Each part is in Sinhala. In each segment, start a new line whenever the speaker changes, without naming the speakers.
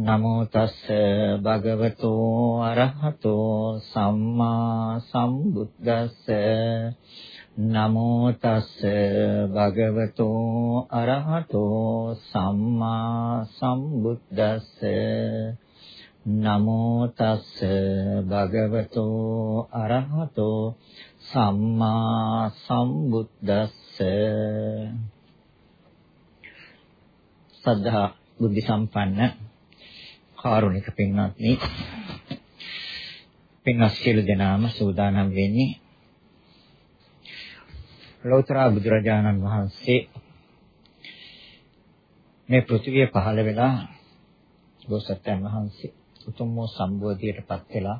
නමෝ තස්ස භගවතෝ අරහතෝ සම්මා සම්බුද්දස්ස. නමෝ තස්ස භගවතෝ අරහතෝ සම්මා සම්බුද්දස්ස. නමෝ තස්ස භගවතෝ අරහතෝ සම්මා සම්බුද්දස්ස. සද්ධා බුද්ධ සම්පන්න කාරුණික පින්වත්නි පින්වත් සියලු දෙනාම සූදානම් වෙන්නේ ලෝතර බුදුරජාණන් වහන්සේ මේ පෘථිවිය පහළ වෙලා බෝසත්යන් වහන්සේ උතුම් වූ සම්බෝධියටපත් වෙලා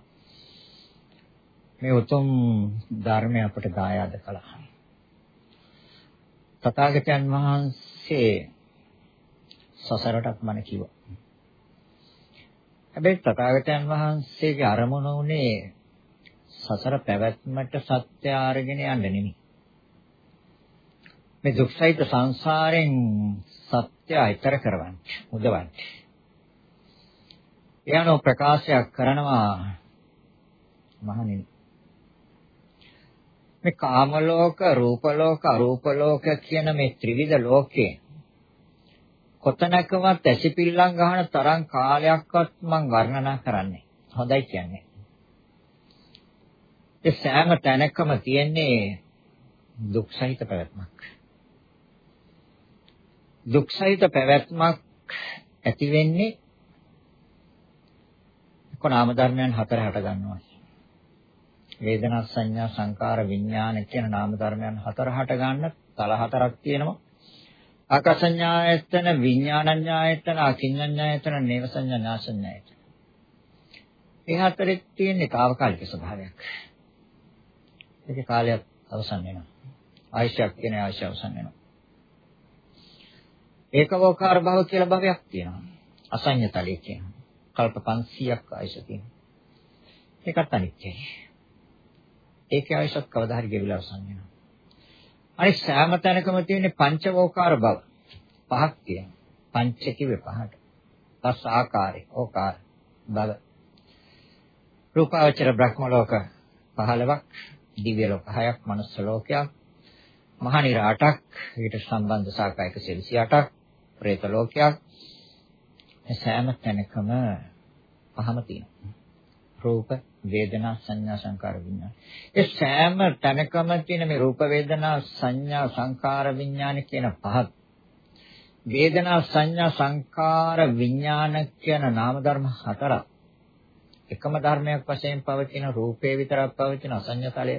මේ උතුම් ධර්මය අපට දායාද කළා. තථාගතයන් වහන්සේ සසරටත් මන කිව්වා. හැබැයි තථාගතයන් වහන්සේගේ අරමුණ උනේ සසර පැවැත්මට සත්‍ය ආරගෙන යන්න නෙමෙයි. මේ දුක්සහිත සංසාරෙන් සත්‍ය ඈතර කරවන්න, මුදවන්න. එයano ප්‍රකාශයක් කරනවා මහණෙනි මේ කාම ලෝක, රූප ලෝක, අරූප ලෝක කියන මේ ත්‍රිවිධ ලෝකේ කොතනකවත් ඇසිපිල්ලම් ගන්න තරම් කාලයක්වත් මම වර්ණනා කරන්නේ. හොඳයි කියන්නේ. ඒ සෑම තැනකම තියෙන්නේ දුක් සහිත පැවැත්මක්. දුක් සහිත පැවැත්මක් ඇති වෙන්නේ කොනාම ධර්මයන් හතර හට ගන්නවා. වේදනා සංඥා සංකාර විඥාන කියන නාම ධර්මයන් හතර හට ගන්න තල හතරක් තියෙනවා. ආකාසඤ්ඤායතන විඥානඤ්ඤායතන අකිඤ්ඤඤ්ඤායතන නේව සංඥා නාසඤ්ඤායතන. ඒ හතරේ තියෙන తాවකාලික ස්වභාවයක්. ඒකේ කාලයක් අවසන් වෙනවා. ආයශයක් කියන ආයශය අවසන් වෙනවා. ඒකවෝකාර භව කියලා භවයක් තියෙනවා. අසඤ්ඤතලිය කියනවා. කල්ප 500ක් ආයශ තියෙනවා. ඒකත් අනිත්‍යයි. ඒකේ ආයශත් කවදා හරි ගෙවිලා අවසන් වෙනවා. අනිත් සෑම තැනකම තියෙන පංචවෝකාර බව පහක් තියෙනවා. පංච කිව්වේ පහට. පස් ආකාරේ ඕකාර බව. රූපාවචර බ්‍රහ්ම ලෝක 15ක්, දිව්‍ය ලෝක 6ක්, මනුස්ස ලෝකයක්, මහා නිර 8ක්, ඊට සම්බන්ධ ශාඛා 128ක්, പ്രേත ලෝකයක්. මේ සෑම තැනකම පහම තියෙනවා. රූප වේදනා සංඥා සංකාර විඥාන. ඒ සෑම තැනකම තියෙන මේ රූප වේදනා සංඥා සංකාර විඥාන කියන පහත්. වේදනා සංඥා සංකාර විඥාන කියන නාම ධර්ම හතරක්. එකම ධර්මයක් වශයෙන් පවතින රූපේ විතරක් පවතින අසඤ්ඤතලය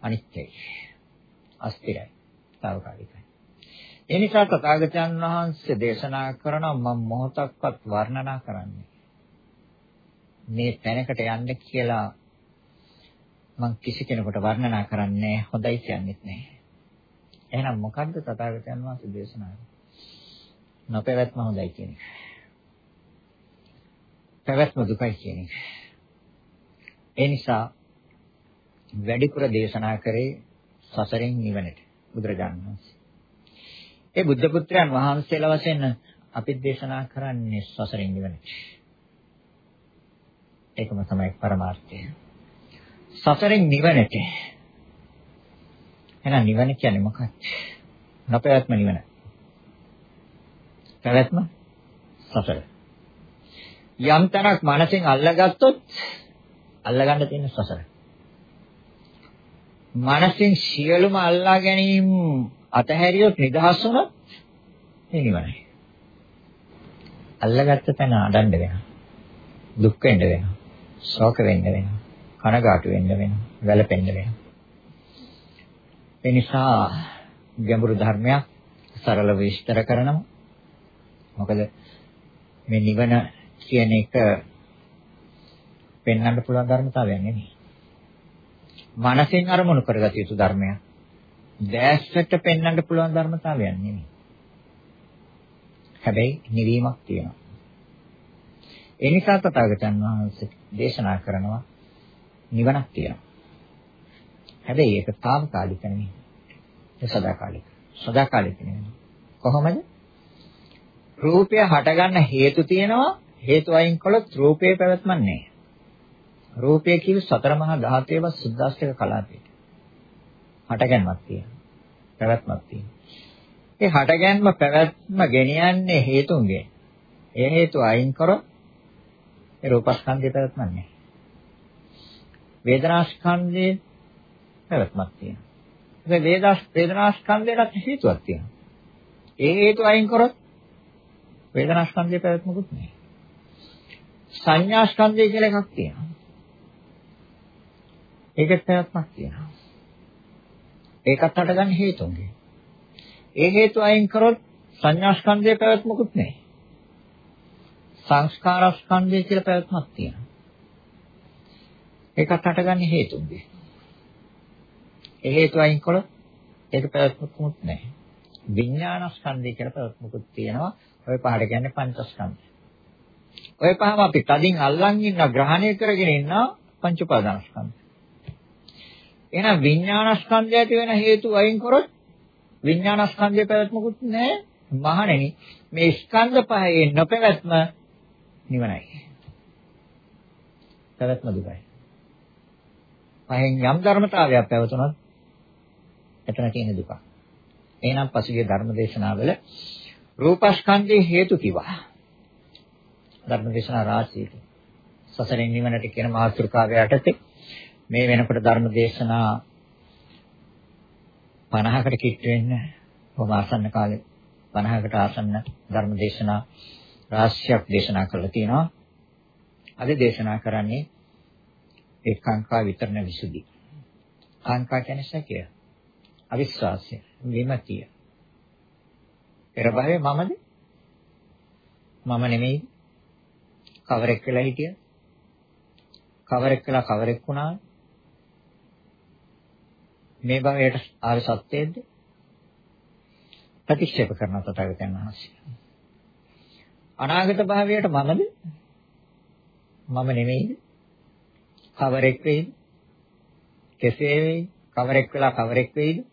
අනිත්‍යයි. අස්තිරයි తాවකාලිකයි. ඒ නිසා තථාගතයන් වහන්සේ දේශනා කරන මම මොහොතක්වත් වර්ණනා කරන්නේ මේ තැනකට යන්න කියලා මම කිසි කෙනෙකුට වර්ණනා කරන්නේ හොඳයි කියන්නේත් නැහැ. එහෙනම් මොකද්ද තථාගතයන් වහන්සේ දේශනා කරන්නේ? නොපැවැත්ම හොඳයි කියන එක. පැවැත්ම දුකයි කියන එක. ඒ නිසා වැඩිපුර දේශනා කරේ සසරෙන් නිවනට බුදුරජාණන් වහන්සේ. ඒ බුද්ධ පුත්‍රයන් වහන්සේලා වශයෙන් අපි දේශනා කරන්නේ සසරෙන් නිවනට. ඒකම තමයි පරමාර්ථය. සසරෙන් නිවනට. එහෙනම් නිවන කියන්නේ මොකක්ද? නොපැවැත්ම නිවන. පැවැත්ම සසර. යම් තැනක් මනසෙන් අල්ලගත්තොත් අල්ලගන්න තියෙන සසර. මනසින් සියලුම අල්ලා ගැනීම අතහැරියොත් නිදහස් වුණොත් ඒ නිවනයි. අල්ලගත්ත තැන අඩන්න වෙනවා. දුක් වෙන්න වෙනවා. ශෝක වෙන්න වෙනවා. කනගාටු වෙන්න වෙනවා. වැළපෙන්න වෙනවා. ඒ නිසා ගැඹුරු ධර්මයක් සරලව විස්තර කරනවා. මොකද මේ නිවන කියන එක පෙන්වන්න පුළුවන් ධර්මතාවයක් නෙමෙයි. මනසෙන් අරමුණු කරගත යුතු ධර්මයක්. දැස්සට පෙන්වන්න පුළුවන් ධර්මතාවයක් නෙමෙයි. හැබැයි නිවීමක් තියෙනවා. ඒ නිසා තථාගතයන් වහන්සේ දේශනා කරනවා නිවනක් තියෙනවා. හැබැයි ඒක తాවකාලික නෙමෙයි. ඒ සදාකාලික. සදාකාලික නෙමෙයි. කොහොමද? රූපය හටගන්න හේතු තියෙනවා හේතු අයින් කළොත් රූපේ පැවැත්මක් නැහැ. රූපය කිව්ව සතර මහා ධාතේව සුද්දාස්තික කලාපේ. හටගන්මක් තියෙනවා. පැවැත්මක් තියෙනවා. ඒ හටගන්ම පැවැත්ම ගෙනියන්නේ හේතුන්ගේ. ඒ හේතු අයින් කරොත් ඒ රූපස්කන්ධය පැවැත්මක් නැහැ. වේදනාස්කන්ධයේ පැවැත්මක් තියෙනවා. ඒ වේදාස් වේදනාස්කන්ධයට හේතුවක් තියෙනවා. ඒ හේතු අයින් කරොත් වේදනාස්කන්ධයේ පැවැත්මකුත් නැහැ. සංඥාස්කන්ධය කියලා එකක් තියෙනවා. ඒකත් පැවැත්මක් තියෙනවා. ඒකත් හටගන්න හේතුන්ගේ. ඒ හේතු අයින් කරොත් සංඥා ස්කන්ධයේ පැවැත්මකුත් නැහැ. සංස්කාර ස්කන්ධය කියලා පැවැත්මක් තියෙනවා. ඒකත් හටගන්න හේතුන්ගේ. ඒ හේතු අයින් කළොත් ඒක පැවැත්මකුත් නැහැ. විඥාන ස්කන්ධය කියලා පැවැත්මකුත් තියෙනවා. ඔය පහට කියන්නේ පංචස්කන්ධය. ඔය පහම අපි තදින් අල්ලන් ඉන්න ග්‍රහණය කරගෙන ඉන්න පංච උපාදාන ස්කන්ධය. එහෙනම් විඥානස්කන්ධය ඇති වෙන හේතු අයින් කරොත් විඥානස්කන්ධය පැවැත්මකුත් නැහැ. මහණෙනි මේ ස්කන්ධ පහේ නොපැවැත්ම නිවනයි. පැවැත්ම දුකයි. පහෙන් යම් ධර්මතාවයක් පැවතුනොත් එතන තියෙන දුක. එහෙනම් පසුගිය ධර්මදේශනාවල රූපස්කන්ධයේ හේතු කිව්වා. ධර්මදේශනා රාශියක. සසරෙන් නිවනට කියන මාතෘකාව යටතේ මේ වෙනකොට ධර්ම දේශනා 50කට කිට්ට වෙන්න බොහොම ආසන්න කාලේ 50කට ආසන්න ධර්ම දේශනා රාශියක් දේශනා කරලා තියෙනවා. අද දේශනා කරන්නේ ඒ කාංකා විතරන විසුද්ධි. කාංකා කියන්නේ සැකය. අවිශ්වාසය, විමතිය. පෙර භවයේ මමද? මම නෙමෙයි. කවරෙක් වෙලා හිටිය? කවරෙක් වෙලා කවරෙක් වුණාද? මේ භවයට ආර්ය සත්‍යයේද ප්‍රතික්ෂේප කරන තථාගතයන් වහන්සේ. අනාගත භාවයට මමද? මම නෙමෙයිද? කවරෙක් වෙයිද? කෙසේ වෙයිද? කවරෙක් වෙලා කවරෙක් වෙයිද?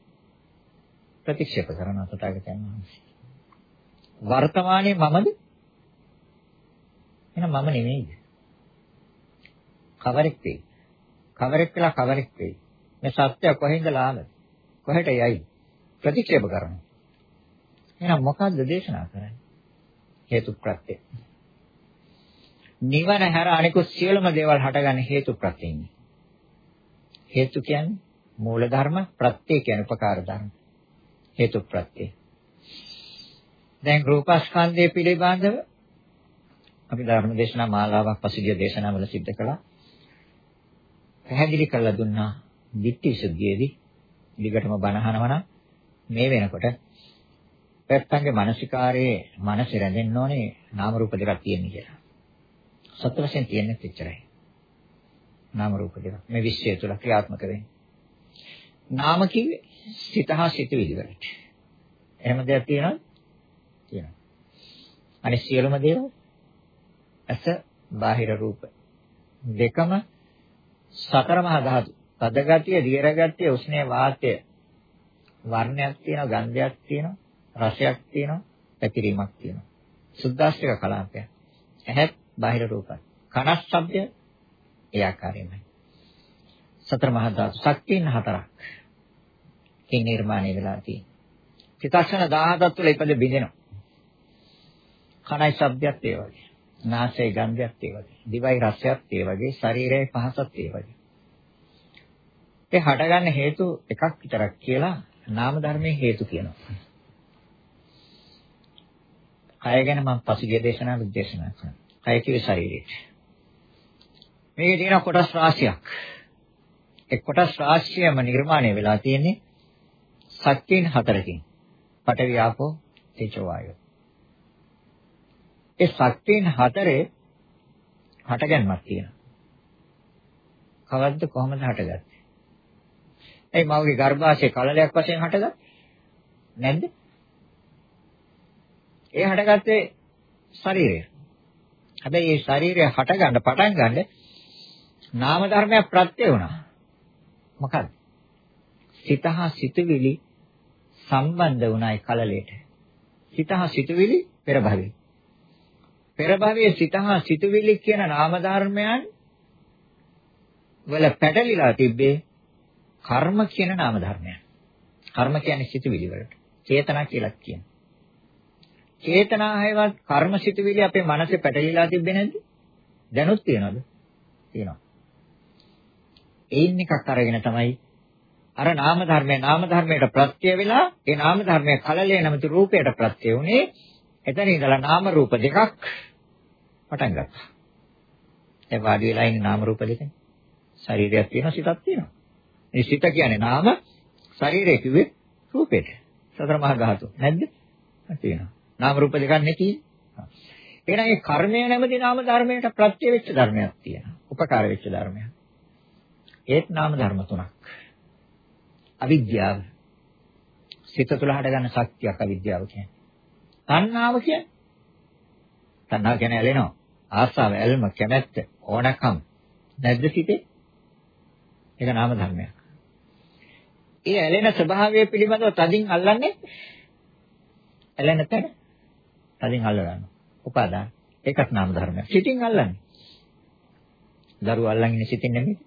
ප්‍රතික්ෂේප කරන තථාගතයන් වහන්සේ. වර්තමානයේ මමද? එහෙනම් මම නෙමෙයිද? කවරෙක් වෙයි? කවරෙක් වෙලා කවරෙක් වෙයි? මේ සත්‍ය කොහෙන්ද ලාභ? කොහෙට යයි? ප්‍රතික්ෂේප කරනවා. එහෙනම් මොකද්ද දේශනා කරන්නේ? හේතු ප්‍රත්‍ය. නිවන හැර අනිකුත් සියලුම දේවල් හටගන්නේ හේතු ප්‍රත්‍යයෙන්. හේතු කියන්නේ මූල ධර්ම, ප්‍රත්‍ය කියන්නේ උපකාර ධර්ම. හේතු ප්‍රත්‍ය. දැන් රූපස්කන්ධය පිළිබඳව අපි ධර්ම දේශනා මාලාවක් පසුගිය දේශනාවල සිද්ධ කළා. පැහැදිලි කරලා දුන්නා ditthi සුද්ධියේදී දිගටම බණහනව නම් මේ වෙනකොට පැත්තන්ගේ මානසිකාරයේ මනස රැඳෙන්න ඕනේ නාම රූප දෙකක් තියෙන කියලා. සත්‍ය වශයෙන් තියෙන්නේ එච්චරයි. නාම රූප දෙක. මේ විශ්වය තුළ ක්‍රියාත්මක වෙන්නේ. නාම කිව්වේ සිත හා සිතුවිලි වලට. එහෙම දෙයක් තියෙනවද? තියෙනවා. අනිත් සියලුම දේවල් ඇස බාහිර රූප දෙකම සතර මහා ධාතු තද ගතිය, දියර ගතිය, උෂ්ණේ වාතය වර්ණයක් තියෙනවා, ගන්ධයක් තියෙනවා, රසයක් තියෙනවා, පැතිරීමක් තියෙනවා. සුද්දාස්තික කලාපය. ඇහත් බාහිර රූපයි. කනස් ශබ්දය ඒ ආකාරයෙන්මයි. සතර මහා ධාතු ශක්තියන් හතරක්. කින් නිර්මාණය වෙලා තියෙන්නේ. චිත්තක්ෂණ 17ක් තුළ ඉපද බිඳෙනවා. කනයි ශබ්දයක් ඒ වගේ. නාසයේ ගන්ධයක් ඒ වගේ. දිවයි රසයක් ඒ වගේ. ශරීරයේ පහසක් ඒ වගේ. ඒ හටගන්න හේතු එකක් විතරක් කියලා නාම ධර්මයේ හේතු කියනවා. කය ගැන මම පසුගිය දේශනාවෙත් දේශනා කළා. කය කිව්වේ ශරීරයට. මේකේ තියෙන කොටස් රාශියක්. ඒ කොටස් රාශියම නිර්මාණය වෙලා තියෙන්නේ සත්‍යයෙන් හතරකින්. පඨවි ආපෝ තේජෝ වායෝ. ඒ සත්‍යයෙන් හතරේ හටගන්මක් තියෙනවා. කවද්ද කොහොමද හටගත්තේ? ඒ මවගේ ගර්භාෂයේ කලලයක් වශයෙන් හටගත්තේ නැද්ද? ඒ හටගත්තේ ශරීරය. හැබැයි මේ ශරීරය හටගන්න පටන් ගන්න නාම ධර්මයක් ප්‍රත්‍ය වුණා. මොකද්ද? සිතහා සිතුවිලි සම්බන්ධ වුණායි කලලයට. සිතහා සිතුවිලි පෙර භවයේ. පෙර භවයේ සිතහා සිතුවිලි කියන නාම ධර්මයන් වල පැටලිලා තිබ්බේ කර්ම කියන නාම ධර්මයන්. කර්ම කියන්නේ සිතුවිලි වලට. චේතනා කියලා කියනවා. චේතනා හැවත් කර්ම සිතුවිලි අපේ මනසේ පැටලිලා තිබ්බේ නැද්ද? දැනුත් තියනවද? තියෙනවා. ඒයින් එකක් අරගෙන තමයි අර නාම ධර්මයේ නාම ධර්මයට ප්‍රත්‍ය වෙලා ඒ නාම ධර්මයේ කලලයේ නැමැති රූපයට ප්‍රත්‍ය උනේ එතන ඉඳලා නාම රූප දෙකක් පටන් ගත්තා. ඒ වාඩි වෙලා ඉන්න නාම රූප දෙකනේ. ශරීරයක් තියෙනවා සිතක් තියෙනවා. මේ සිත කියන්නේ නාම ශරීරය කිව්වේ රූපෙට. සතර මහා ධාතු. නැද්ද? තියෙනවා. නාම රූප දෙකක් නැති. එහෙනම් ඒ කර්මය නැමැති නාම ධර්මයට ප්‍රත්‍ය වෙච්ච ධර්මයක් තියෙනවා. උපකාර වෙච්ච ධර්මයක්. ඒත් නාම ධර්ම තුනක්. අවිද්‍යාව. සිත තුළ හටගන්න ශක්තියක් අවිද්‍යාව කියන්නේ. තණ්හාව කියන්නේ. තණ්හාව කියන්නේ ඇලෙනවා. ආසාව, ඇල්ම, කැමැත්ත, ඕනකම් නැද්ද සිතේ? ඒක නාම ධර්මයක්. ඒ ඇලෙන ස්වභාවය පිළිබඳව තදින් අල්ලන්නේ ඇලෙන තැන තදින් අල්ල ගන්නවා. උපාදාන. ඒකත් නාම ධර්මයක්. සිතින් අල්ලන්නේ. දරුවා අල්ලන් ඉන්නේ සිතින් නෙමෙයි.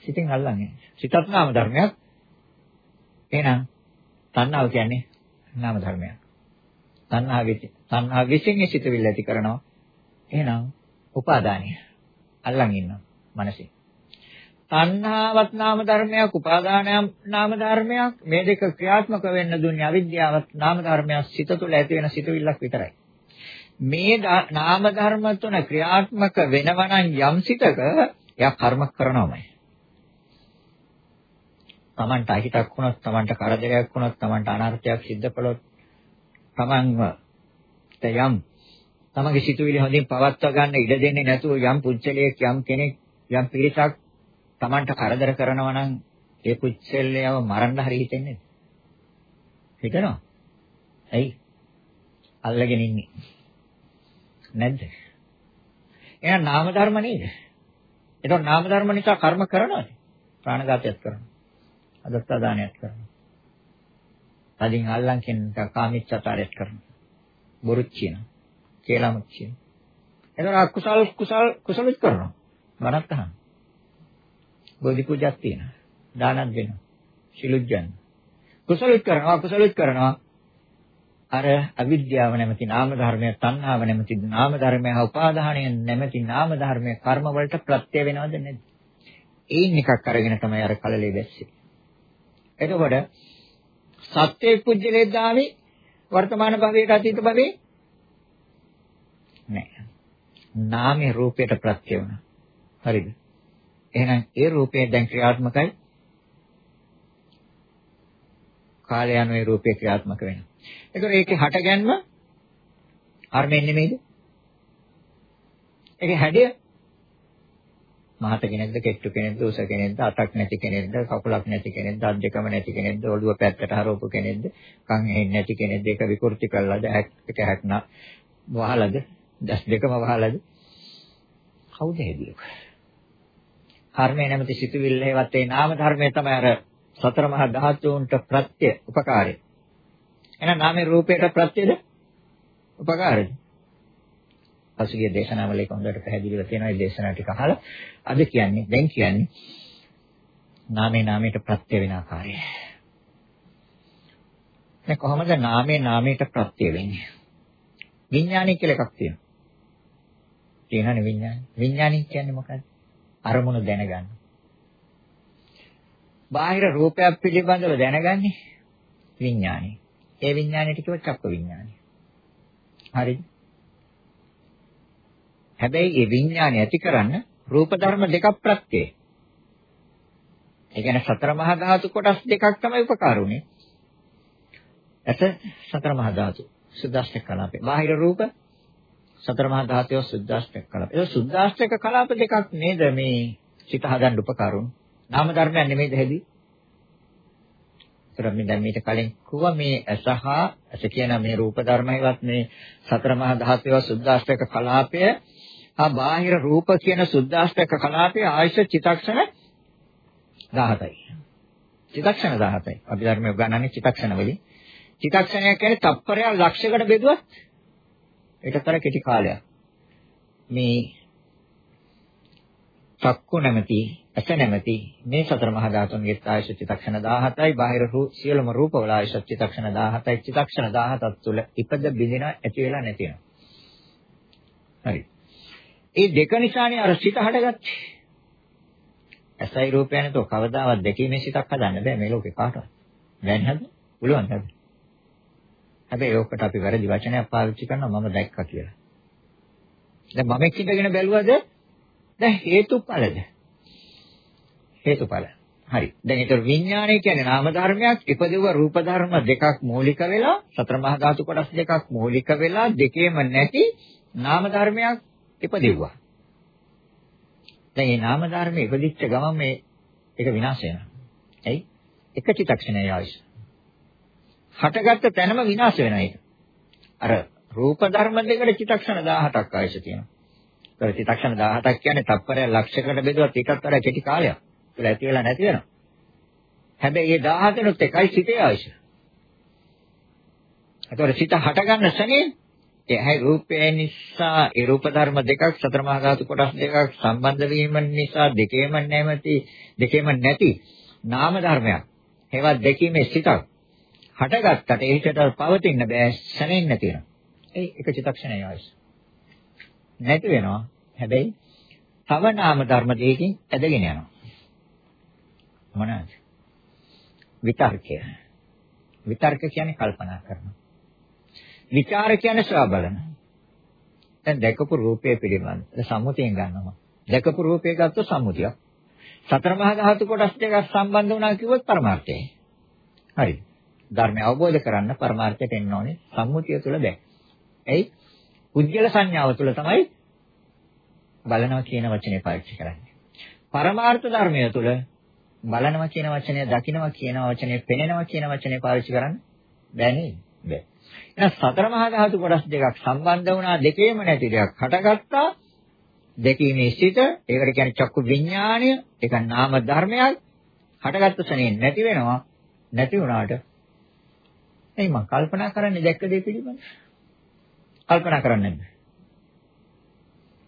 සිතින් අල්ලන්නේ. සිතත් නාම ධර්මයක්. එහෙනම් තණ්හාව කියන්නේ නාම ධර්මයක්. තණ්හා විච තණ්හා විසින් සිතවිල්ල ඇති කරනවා. එහෙනම් උපාදානිය. අල්ලන් ඉන්නවා මනසේ. තණ්හාවත් නාම ධර්මයක්, උපාදානයම් නාම ධර්මයක්. මේ දෙක ක්‍රියාත්මක වෙන්න දුන්නේ අවිද්‍යාවත් නාම ධර්මයක් සිත තුළ ඇති වෙන සිතුවිල්ලක් විතරයි. මේ නාම ධර්ම තුන ක්‍රියාත්මක වෙනවනම් යම් සිතක එයා කර්ම කරනවමයි. Tamanට අහිතක් වුණොත්, Tamanට කරදරයක් වුණොත්, Tamanට අනර්ථයක් සිද්ධ කළොත්, Tamanව යම් තමගේ සිතුවිලි හොඳින් පවත්වා ගන්න ඉඩ දෙන්නේ නැතුව යම් පුච්චලයක් යම් කෙනෙක් යම් පිරිසක් Tamanට කරදර කරනවා නම් ඒ පුච්චල්ලයව මරන්න හරි හිතෙන්නේ හිතනවා. ඇයි? අල්ලගෙන ඉන්නේ. නැද්ද? එහෙනම් නාම ධර්ම නේද? එතකොට නාම ධර්ම නිසා කර්ම කරනවද? ප්‍රාණඝාතයක් කරනවා. අදත්තාදානයක් කරනවා. තදින් අල්ලන් කියන කාමීච්ඡාචාරයක් කරනවා. බොරුත් කියනවා. කේලමක් කියනවා. එතකොට අකුසල් කුසල් කුසලත් කරනවා. බණක් අහනවා. බෝධි පූජාවක් තියෙනවා. දානක් දෙනවා. සිලුජ්ජන්. කුසලෙත් කරනවා අකුසලෙත් කරනවා. අර අවිද්‍යාව නැමැති නාම ධර්මය, තණ්හාව නැමැති නාම ධර්මය, උපාදානය නැමැති නාම ධර්මය කර්ම වලට ප්‍රත්‍ය වෙනවද නැද්ද? ඒන් එකක් අරගෙන තමයි අර කලලේ දැස්සේ. එතකොට සත්‍ය පුජ්‍යලේ දාවේ වර්තමාන භවයට අතීත භවේ නෑ. නාමේ රූපයට ප්‍රත්‍ය වුණා. හරිද? එහෙනම් ඒ රූපය දැන් ක්‍රියාත්මකයි. කාලය යන ඒ රූපේ ක්‍රියාත්මක වෙනවා. ඒකෝ ඒකේ හටගැන්ම කර්මෙන් නෙමෙයිද? ඒකේ හැඩය මහත කෙනෙක්ද කෙට්ටු කෙනෙක්ද උස කෙනෙක්ද අතක් නැති කෙනෙක්ද කකුලක් නැති කෙනෙක්ද අත් දෙකම නැති කෙනෙක්ද ඔළුව පැත්තට හරවපු කෙනෙක්ද කන් ඇහෙන්නේ නැති කෙනෙක්ද ඒක විකෘති කළාද එක හැක්නා වහලද දස් දෙකම වහලද කවුද හේදියේ කර්මය නැමැති සිතුවිල්ල හේවත් ඒ නාම ධර්මයේ තමයි අර සතර මහා ධාතුන්ට ප්‍රත්‍ය උපකාරය. එහෙනම් නාමේ රූපයට ප්‍රත්‍යද? උපකාරද? පසුගිය දේශනාවල ඒක හොඳට පැහැදිලිව තියෙනවා. ඒ දේශනා ටික අහලා අද කියන්නේ දැන් කියන්නේ නාමේ නාමයට ප්‍රත්‍ය වෙන ආකාරය. දැන් කොහොමද නාමේ නාමයට ප්‍රත්‍ය වෙන්නේ? විඥානය කියලා එකක් තියෙනවා. තියෙනනේ විඥානය. විඥානය කියන්නේ මොකක්ද? අරමුණු දැනගන්න. බාහිර රූපයක් පිළිබඳව දැනගන්නේ විඥානය. ඒ විඥානයට කියව චක්ක විඥානය. හරිද? හැබැයි ඒ විඥානය ඇති කරන්න රූප ධර්ම දෙකක් ප්‍රත්‍යය. ඒ කියන්නේ සතර මහා ධාතු කොටස් දෙකක් තමයි උපකාර උනේ. ඇස සතර මහා ධාතු සුද්දාෂ්ටක කලාපේ. බාහිර රූප සතර මහා ධාතුව සුද්දාෂ්ටක කලාප. ඒ සුද්දාෂ්ටක කලාප දෙකක් නේද මේ සිත හදන්න උපකාරුන්. නාම ධර්මයන් නෙමෙයිද හැදී? ඒතර මේ දැන් මීට කලින් කිව්වා මේ ඇසහ ඇස කියන මේ රූප ධර්මයවත් මේ සතර මහා ධාතුව සුද්දාෂ්ටක කලාපය ආ බාහිර රූප කියන සුද්දාෂ්ටක කලාපයේ ආයශ චිතක්ෂණ 17යි. චිතක්ෂණ 17යි. අපි ධර්මයේ උගන්වන්නේ චිතක්ෂණ වලින්. චිතක්ෂණය කියන්නේ තප්පරයක් ලක්ෂයකට බෙදුවත් ඒකතර කෙටි කාලයක්. මේ චක්කු නැමැති ඇස නැමැති මේ සතර මහා ධාතුන්ගේ ආයශ චිතක්ෂණ 17යි බාහිර සියලුම රූපවල ආයශ චිතක්ෂණ 17යි චිතක්ෂණ 17ක් තුළ ඉපද බිඳින ඇති වෙලා නැති වෙනවා. හරි. ඒ දෙක නිසානේ අර සිත හටගත්තේ. ඇසයි රූපය නැතෝ කවදාවත් දෙකීමේ සිතක් හදන්න බෑ මේ ලෝකේ කාටවත්. බැරි නේද? පුළුවන් නේද? හැබැයි ඕකට අපි වැරදි වචනයක් පාවිච්චි කරනවා මම දැක්කා කියලා. දැන් මම එක්කින්දගෙන බැලුවද? දැන් හේතුඵලද? හේතුඵල. හරි. දැන් ඒතර විඥානය කියන්නේ නාම ධර්මයක් ඉපදෙව රූප ධර්ම දෙකක් මූලික වෙලා සතර මහා ධාතු කොටස් දෙකක් මූලික වෙලා දෙකේම නැති නාම ධර්මයක් ඉපදෙව්වා. දැන් මේ නාම ධර්ම ඉපදිච්ච ගමන් මේ ඒක විනාශ වෙනවා. ඇයි? එක චිත්තක්ෂණයයි අවශ්‍ය. හටගත්ත තැනම විනාශ වෙනවා ඒක. අර රූප ධර්ම දෙකට චිත්තක්ෂණ 17ක් අවශ්‍ය තියෙනවා. ඒතර චිත්තක්ෂණ 17ක් කියන්නේ තප්පරය ලක්ෂයකට බෙදුවත් ඒකත් වඩා කෙටි කාලයක්. ඒක ඇති වෙලා නැති වෙනවා. හැබැයි මේ 17නුත් එකයි සිතේ අවශ්‍ය. ඒතර සිත හටගන්න ශනේ ඒ හැයි රූපය නිසා ඒ රූප ධර්ම දෙකක් සතර මහා ධාතු කොටස් දෙකක් සම්බන්ධ වීම නිසා දෙකේම නැමැති දෙකේම නැති නාම ධර්මයක්. ඒවා දෙකීමේ සිතක්. හටගත්තට ඒකට පවතින්න බෑ ශරෙන් නැති වෙනවා. ඒ එක චිත්තක්ෂණය අවශ්‍ය. නැති වෙනවා. හැබැයි තව නාම ධර්ම දෙකකින් ඇදගෙන යනවා. මොනවාද? විතර්කය. විතර්ක කියන්නේ කල්පනා කරනවා. විචාර කියන්නේ ශ්‍රා බලන. දැන් දැකපු රූපය පිළිබඳ සම්මුතියෙන් ගන්නවා. දැකපු රූපය ගත්තොත් සම්මුතියක්. සතර මහා ධාතු කොටස් දෙකක් සම්බන්ධ වුණා කිව්වොත් පරමාර්ථයයි. හරි. ධර්මය අවබෝධ කරන්න පරමාර්ථයට එන්න ඕනේ සම්මුතිය තුළ බෑ. එයි උද්ගල සංඥාව තුළ තමයි බලනවා කියන වචනේ පාවිච්චි කරන්නේ. පරමාර්ථ ධර්මය තුළ බලනවා කියන වචනය, දකිනවා කියන වචනේ, පෙනෙනවා කියන වචනේ පාවිච්චි කරන්න බෑ නේද? බෑ. එහෙනම් සතර මහා ධාතු කොටස් දෙකක් සම්බන්ධ වුණා දෙකේම නැති දෙයක් හටගත්තා. දෙකීමේ සිට ඒකට කියන්නේ චක්කු විඥාණය, ඒක නාම ධර්මයක්. හටගත්ත සනේ නැති වෙනවා. නැති වුණාට එයි මම කල්පනා කරන්නේ දැක්ක දේ පිළිබඳ. කල්පනා කරන්නේ නැද්ද?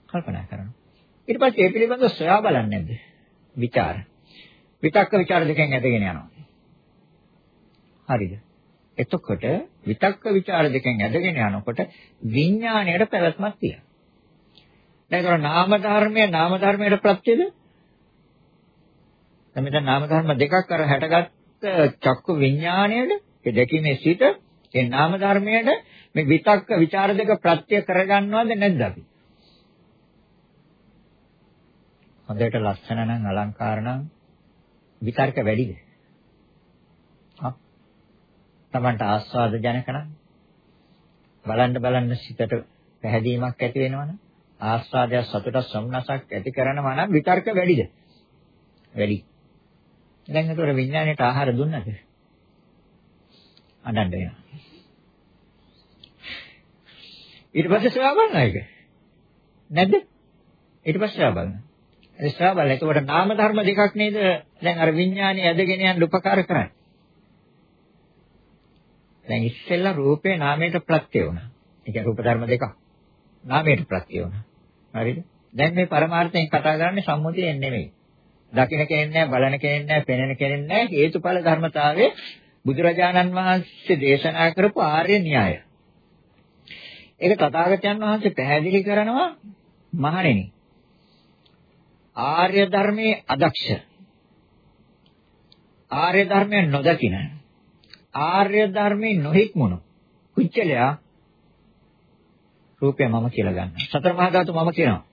කල්පනා කරනවා. ඊට පස්සේ ඒ පිළිබඳව සොයා බලන්නේ නැද්ද? විචාර. විතක්ක විචාර දෙකෙන් ඇදගෙන යනවා. හරිද? එතකොට විතක්ක විචාර දෙකෙන් ඇදගෙන යනකොට විඥාණයට පැවැත්මක් තියෙනවා. දැන් ඒතර නාම ධර්මය නාම ධර්මයට ප්‍රත්‍යද? දැන් මෙතන නාම ධර්ම දෙකක් අර හැටගත් චක්කු විඥාණයට ඒ දැකීමේ සිට ඒ නාම ධර්මයට මේ විතක්ක ਵਿਚාර දෙක ප්‍රත්‍ය කරගන්නවද නැද්ද අපි? හොඳට ලස්සන නම් අලංකාර නම් විතර්ක වැඩිද? හා? Tamanට ආස්වාද ජනක නම් බලන්න බලන්න සිතට පැහැදීමක් ඇති වෙනවනම් ආස්වාදයක් සතුටක් සොම්නසක් ඇති කරනවා නම් විතර්ක වැඩිද? වැඩි. දැන් ඒතර විඥාණයට ආහාර දුන්නද? අඬන්න වෙනවා. ඊට පස්සේ ශ්‍රා බලන එක. නැද්ද? ඊට පස්සේ ශ්‍රා බලන. ඒ ශ්‍රා බලන. ඒකට නාම ධර්ම දෙකක් නේද දැන් අර විඥානය ඇදගෙන යන්න උපකාර කරන්නේ. දැන් ඉස්සෙල්ලා රූපේ නාමයට ප්‍රත්‍ය වුණා. ඒ කියන්නේ රූප ධර්ම දෙකක්. නාමයට ප්‍රත්‍ය වුණා. හරිද? දැන් මේ පරමාර්ථයෙන් කතා කරන්නේ සම්මුතියෙන් නෙමෙයි. දකින්න කෙනෙක් නැහැ, බලන කෙනෙක් නැහැ, පෙනෙන කෙනෙක් නැහැ. හේතුඵල ධර්මතාවයේ බුදුරජාණන් වහන්සේ දේශනා කරපු ආර්ය න්‍යාය. ඒක තථාගතයන් වහන්සේ පැහැදිලි කරනවා මහණෙනි. ආර්ය ධර්මයේ අදක්ෂ ආර්ය ධර්මය නොදකින ආර්ය ධර්මයේ නොහික්මුණු කුච්චලයා රූපය මම කියලා ගන්නවා. සතර මහා ධාතු මම කියනවා.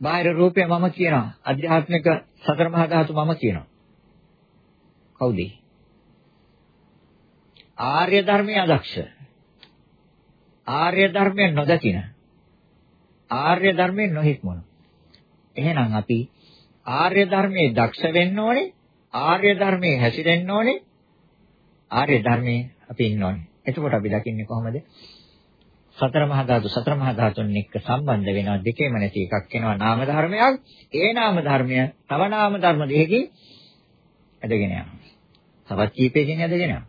බාහිර රූපය මම කියනවා. අධ්‍යාත්මික සතර මහා ධාතු මම කියනවා. කවුද? ආර්ය ධර්මයේ අදක්ෂ. ආර්ය ධර්මයේ නොදකින. ආර්ය ධර්මයේ නොහික්මුණු. එහෙනම් අපි ආර්ය ධර්මයේ දක්ෂ වෙන්න ඕනේ. ආර්ය ධර්මයේ හැසිරෙන්න ඕනේ. ආර්ය ධර්මයේ අපි ඉන්න ඕනේ. එතකොට අපි දකින්නේ කොහොමද? සතර මහා ධාතු සතර මහා ධාතුන් එක්ක සම්බන්ධ වෙනවා දෙකේම නැති එකක් වෙනවා නාම ධර්මයක්. ඒ නාම ධර්මය තව නාම ධර්ම දෙකකින් ඇදගෙන යනවා. තවත් කීපයකින් ඇදගෙන යනවා.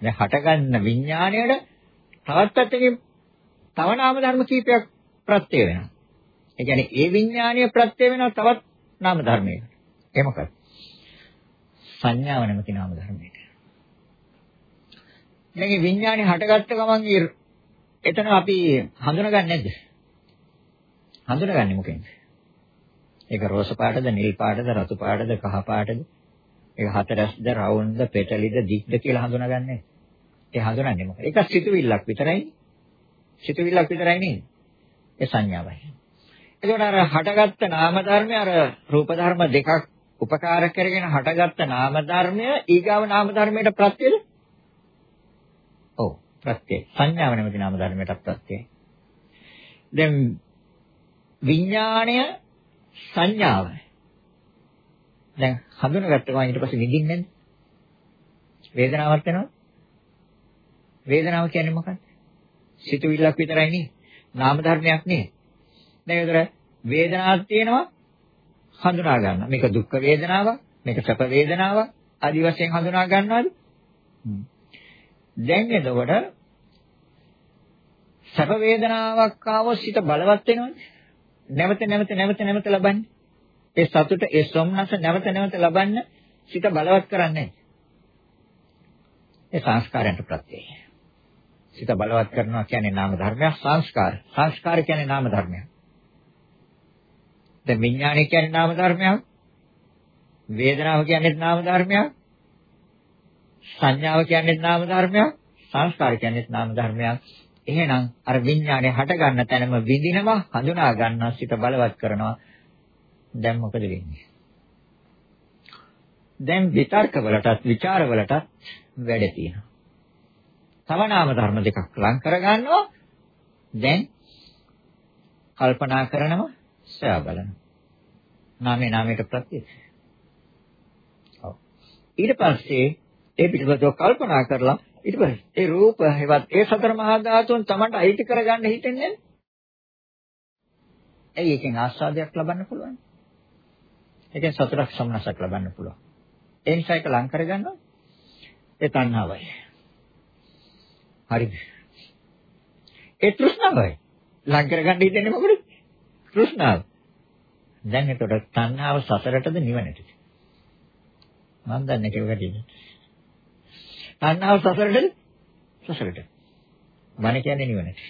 දැන් හටගන්න විඥාණයට තවත් පැත්තකින් තව නාම ධර්ම කීපයක් ප්‍රත්‍ය වෙනවා. ඒ කියන්නේ ඒ විඥානීය ප්‍රත්‍ය වෙනවා තවත් නාම ධර්මයකට. ඒ මොකක්ද? සංඥාව නැමැති නාම ධර්මයකට. මේ විඥානේ හටගත්ත ගමන් එතන අපි හඳුනගන්නේ නැද්ද? හඳුනගන්නේ මොකෙන්ද? ඒක රෝස පාටද, නිල් පාටද, රතු පාටද, කහ පාටද? ඒක හතරස්ද, රවුම්ද, පෙටලිද, දික්ද කියලා හඳුනගන්නේ. ඒ හඳුනන්නේ මොකද? ඒක සිතුවිල්ලක් විතරයි. සිතුවිල්ලක් විතරයි නේද? ඒ සංඥාවයි. එතකොට අර හටගත්ත නාම ධර්මය අර රූප ධර්ම දෙකක් උපකාර කරගෙන හටගත්ත නාම ධර්මය ඊගාව නාම ධර්මයට ප්‍රත්‍යද? ඔව් ප්‍රත්‍යය. සංඥාව නැමැති නාම ධර්මයට ප්‍රත්‍යයයි. දැන් විඥාණය සංඥාව. දැන් හඳුනගත්ත ගමන් ඊට පස්සේ විඳින්නේ නැද්ද? වේදනාවක් වෙනවා. වේදනාව කියන්නේ මොකක්ද? සිතුවිල්ලක් විතරයි නේ. නාම ධර්මයක් නේ. දැන් ඒතර වේදනාවක් තියෙනවා හඳුනා ගන්න. මේක දුක් වේදනාවක්, මේක සැප වේදනාවක් ආදි වශයෙන් හඳුනා ගන්නවද? දැන් එතකොට සැප වේදනාවක් ආවොත් සිත බලවත් වෙනවද? නැවත නැවත නැවත නැවත ලබන්නේ. ඒ සතුට ඒ සොම්නස නැවත නැවත ලබන්න සිත බලවත් කරන්නේ ඒ සංස්කාරයන්ට ප්‍රත්‍යයයි. සිත බලවත් කරනවා කියන්නේ නාම ධර්මයක් සංස්කාර. සංස්කාර කියන්නේ නාම ධර්මයක්. දැන් විඥානය කියන්නේ නාම ධර්මයක්. වේදනාව කියන්නේ නාම ධර්මයක්. සංඥාව කියන්නේ නාම ධර්මයක්. සංස්කාර කියන්නේ නාම ධර්මයක්. එහෙනම් අර විඥානේ හට ගන්න තැනම විඳිනවා, හඳුනා ගන්නවා, සිත බලවත් කරනවා. දැන් මොකද වෙන්නේ? දැන් විතර්ක වලටත්, ਵਿਚාර වලටත් වැඩ තියෙනවා. තව නාම ධර්ම දෙකක් ලං කර ගන්නවා. දැන් කල්පනා කරනවා සොයා බලනවා. නාමේ නාමයට ප්‍රත්‍යක්ෂ. ඔව්. ඊට පස්සේ ඒ පිටපතව කල්පනා කරලා ඊට පස්සේ ඒ රූප හේවත් ඒ සතර මහා ධාතුන් Tamanට අයිති කරගන්න හිතෙන්නේ ඇයි එකෙන් ආස්වාදයක් ලබන්න පුළුවන්? එකෙන් සතුටක් සම්නසක් ලබන්න පුළුවන්. ඒ නිසා ඒක ලං කරගන්නවා. ඒ තණ්හාවයි. හරිද? ඒ තෘෂ්ණාවයි. ලං කරගන්න හිතෙන්නේ මොකද? තෘෂ්ණාව. දැන් එතකොට තණ්හාව සසරටද නිවනටද? මම දන්නේ ඒක වැඩිද? තණ්හාව සසරටද? සසරට. මන කියන්නේ නිවනට.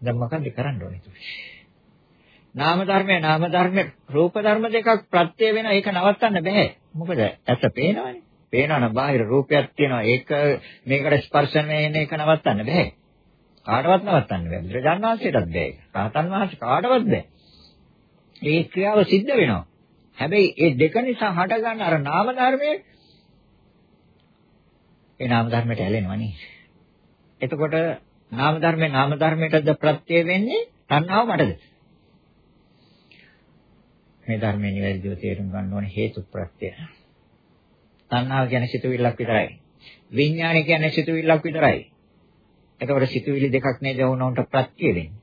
දැන් මොකද කරන්න ඕනේ නාම ධර්මය නාම ධර්මය රූප ධර්ම දෙකක් ප්‍රත්‍ය වෙන ඒක නවත්තන්න බෑ. මොකද ඇස පේනවනේ. පේනවනම් බාහිර රූපයක් තියෙනවා. ඒක මේකට ස්පර්ශන වෙන එක නවත්තන්න බෑ. කාටවත් නවත්තන්න බෑ. බුදුරජාණන් වහන්සේටත් බෑ. රහතන් වහන්සේ කාටවත් බෑ. මේ ක්‍රියාව සිද්ධ වෙනවා. හැබැයි ඒ දෙක නිසා හටගන්න අර නාම ධර්මයේ ඒ නාම ධර්මයට ඇලෙනවා නේ. එතකොට නාම ධර්මේ නාම ධර්මයටද ප්‍රත්‍ය වෙන්නේ තණ්හාව මටද? මේ ධර්මයේ නිවැරදිව තේරුම් ගන්න ඕනේ හේතු ප්‍රත්‍ය. තණ්හාව කියන්නේ සිතුවිල්ලක් විතරයි. විඥානය කියන්නේ සිතුවිල්ලක් විතරයි. එතකොට සිතුවිලි දෙකක් නේද වුණොන්ට ප්‍රත්‍ය වෙන්නේ.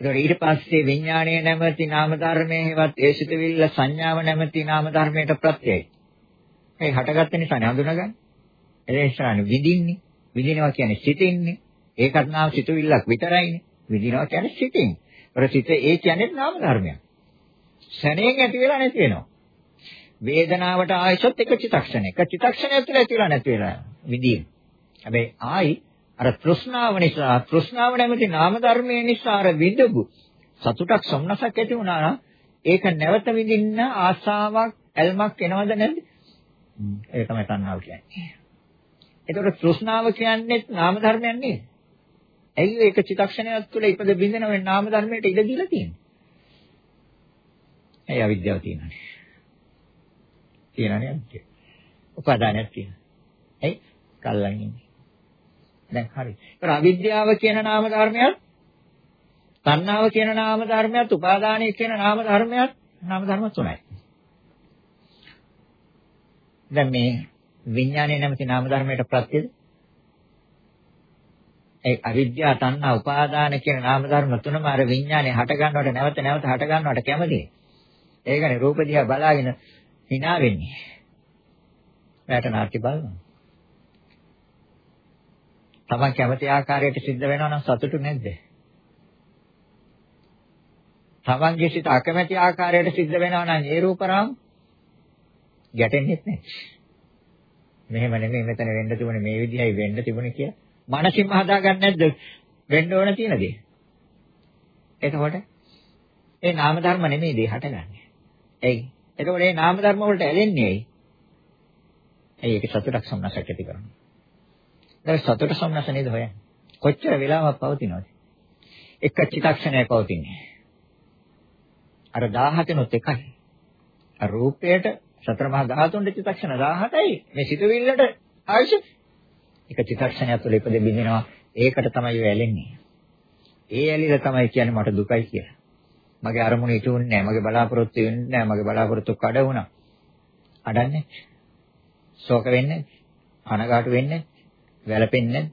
ඒතකොට ඊට පස්සේ විඥාණය නැමැති නාම ධර්මයේවත් ඒ සිතවිල්ල සංඥාව නැමැති නාම ධර්මයට ප්‍රත්‍යයයි. මේ හටගත්ත නිසානේ හඳුනගන්නේ. ඒ නිසානේ විඳින්නේ. විඳිනවා කියන්නේ සිතින්නේ. ඒකත් නාම සිතවිල්ලක් විතරයිනේ. විඳිනවා කියන්නේ සිතින්. ඒතර සිත ඒ කියන්නේ නාම ධර්මයක්. ශණයෙන් ඇති වෙලා නැති වෙනවා. වේදනාවට ආයසොත් එක චිත්තක්ෂණයක. චිත්තක්ෂණයක් තුළ ඇති වෙලා නැති වෙලා විඳීම. හැබැයි ආයි අර තෘෂ්ණාව නිසා තෘෂ්ණාව නැමැති නාම ධර්මයේ නිසා අර විඳපු සතුටක් සොම්නසක් ඇති වුණා නම් ඒක නැවත විඳින්න ආශාවක් ඇල්මක් එනවද නැද්ද? ඒක තමයි තණ්හාව කියන්නේ. ඒතකොට තෘෂ්ණාව කියන්නේ නාම ධර්මයක් නේද? ඇයි ඒක චිත්තක්ෂණයක් තුළ ඉපද බින්දන වෙන නාම ධර්මයට ඉඩ දීලා තියෙන්නේ? ඇයි අවිද්‍යාව තියෙනවනේ? තියෙනවනේ අවිද්‍යාව. උපාදානයක් තියෙනවා. ඇයි? කල්ලන් ඉන්නේ. දැන් හරි. ඒතර අවිද්‍යාව කියන නාම ධර්මයක් තණ්හාව කියන නාම ධර්මයක් උපාදානය කියන නාම ධර්මයක් නාම ධර්ම තුනයි. දැන් මේ විඥානයේ නැමැති නාම ධර්මයට ප්‍රත්‍යද? ඒ අවිද්‍යාව තණ්හා උපාදාන කියන නාම ධර්ම තුනම අර විඥානේ හට ගන්නවට නැවත නැවත හට ගන්නවට කැමතියි. ඒකනේ රූප දිහා බලාගෙන hina වෙන්නේ. වැට නාට්‍ය බලනවා. තමන් කැමති ආකාරයට සිද්ධ වෙනවා නම් සතුටු නැද්ද? තමන්ගේ සිත අකමැති ආකාරයට සිද්ධ වෙනවා නම් ඒ රූපරාම ගැටෙන්නේ නැහැ. මෙහෙම නෙමෙයි මෙතන වෙන්න තිබුණේ මේ විදිහයි වෙන්න තිබුණේ කියලා. මනසින්ම හදාගන්න නැද්ද? වෙන්න ඕන තියෙන දේ. එතකොට ඒ නාම ධර්ම නෙමෙයි දේ හටගන්නේ. එයි. එතකොට මේ නාම ධර්ම වලට ඇලෙන්නේ ඇයි? ඇයි ඒක සතුටක් සම්නසක් ඇති කරන්නේ? දැන් සතුට සම්නස නේද හොයන්නේ? කොච්චර වෙලාවක් පවතිනවද? එක චිත්තක්ෂණයක් පවතින්නේ. අර 17නොත් එකයි. අර රූපයට සතර මහා ධාතුන්ගේ චිත්තක්ෂණ 17යි. මේ සිතුවිල්ලට ආයුෂ එක චිත්තක්ෂණයක් තුළ ඉපදෙ බින්දිනවා. ඒකට තමයි වැළෙන්නේ. ඒ ඇලිලා තමයි කියන්නේ මට දුකයි කියලා. මගේ අරමුණ ඉටුන්නේ නැහැ. මගේ බලාපොරොත්තු වෙන්නේ නැහැ. මගේ බලාපොරොත්තු කඩ වුණා. අඩන්නේ. ශෝක වෙන්නේ. කනගාටු වෙන්නේ. වැළපෙන්නේ.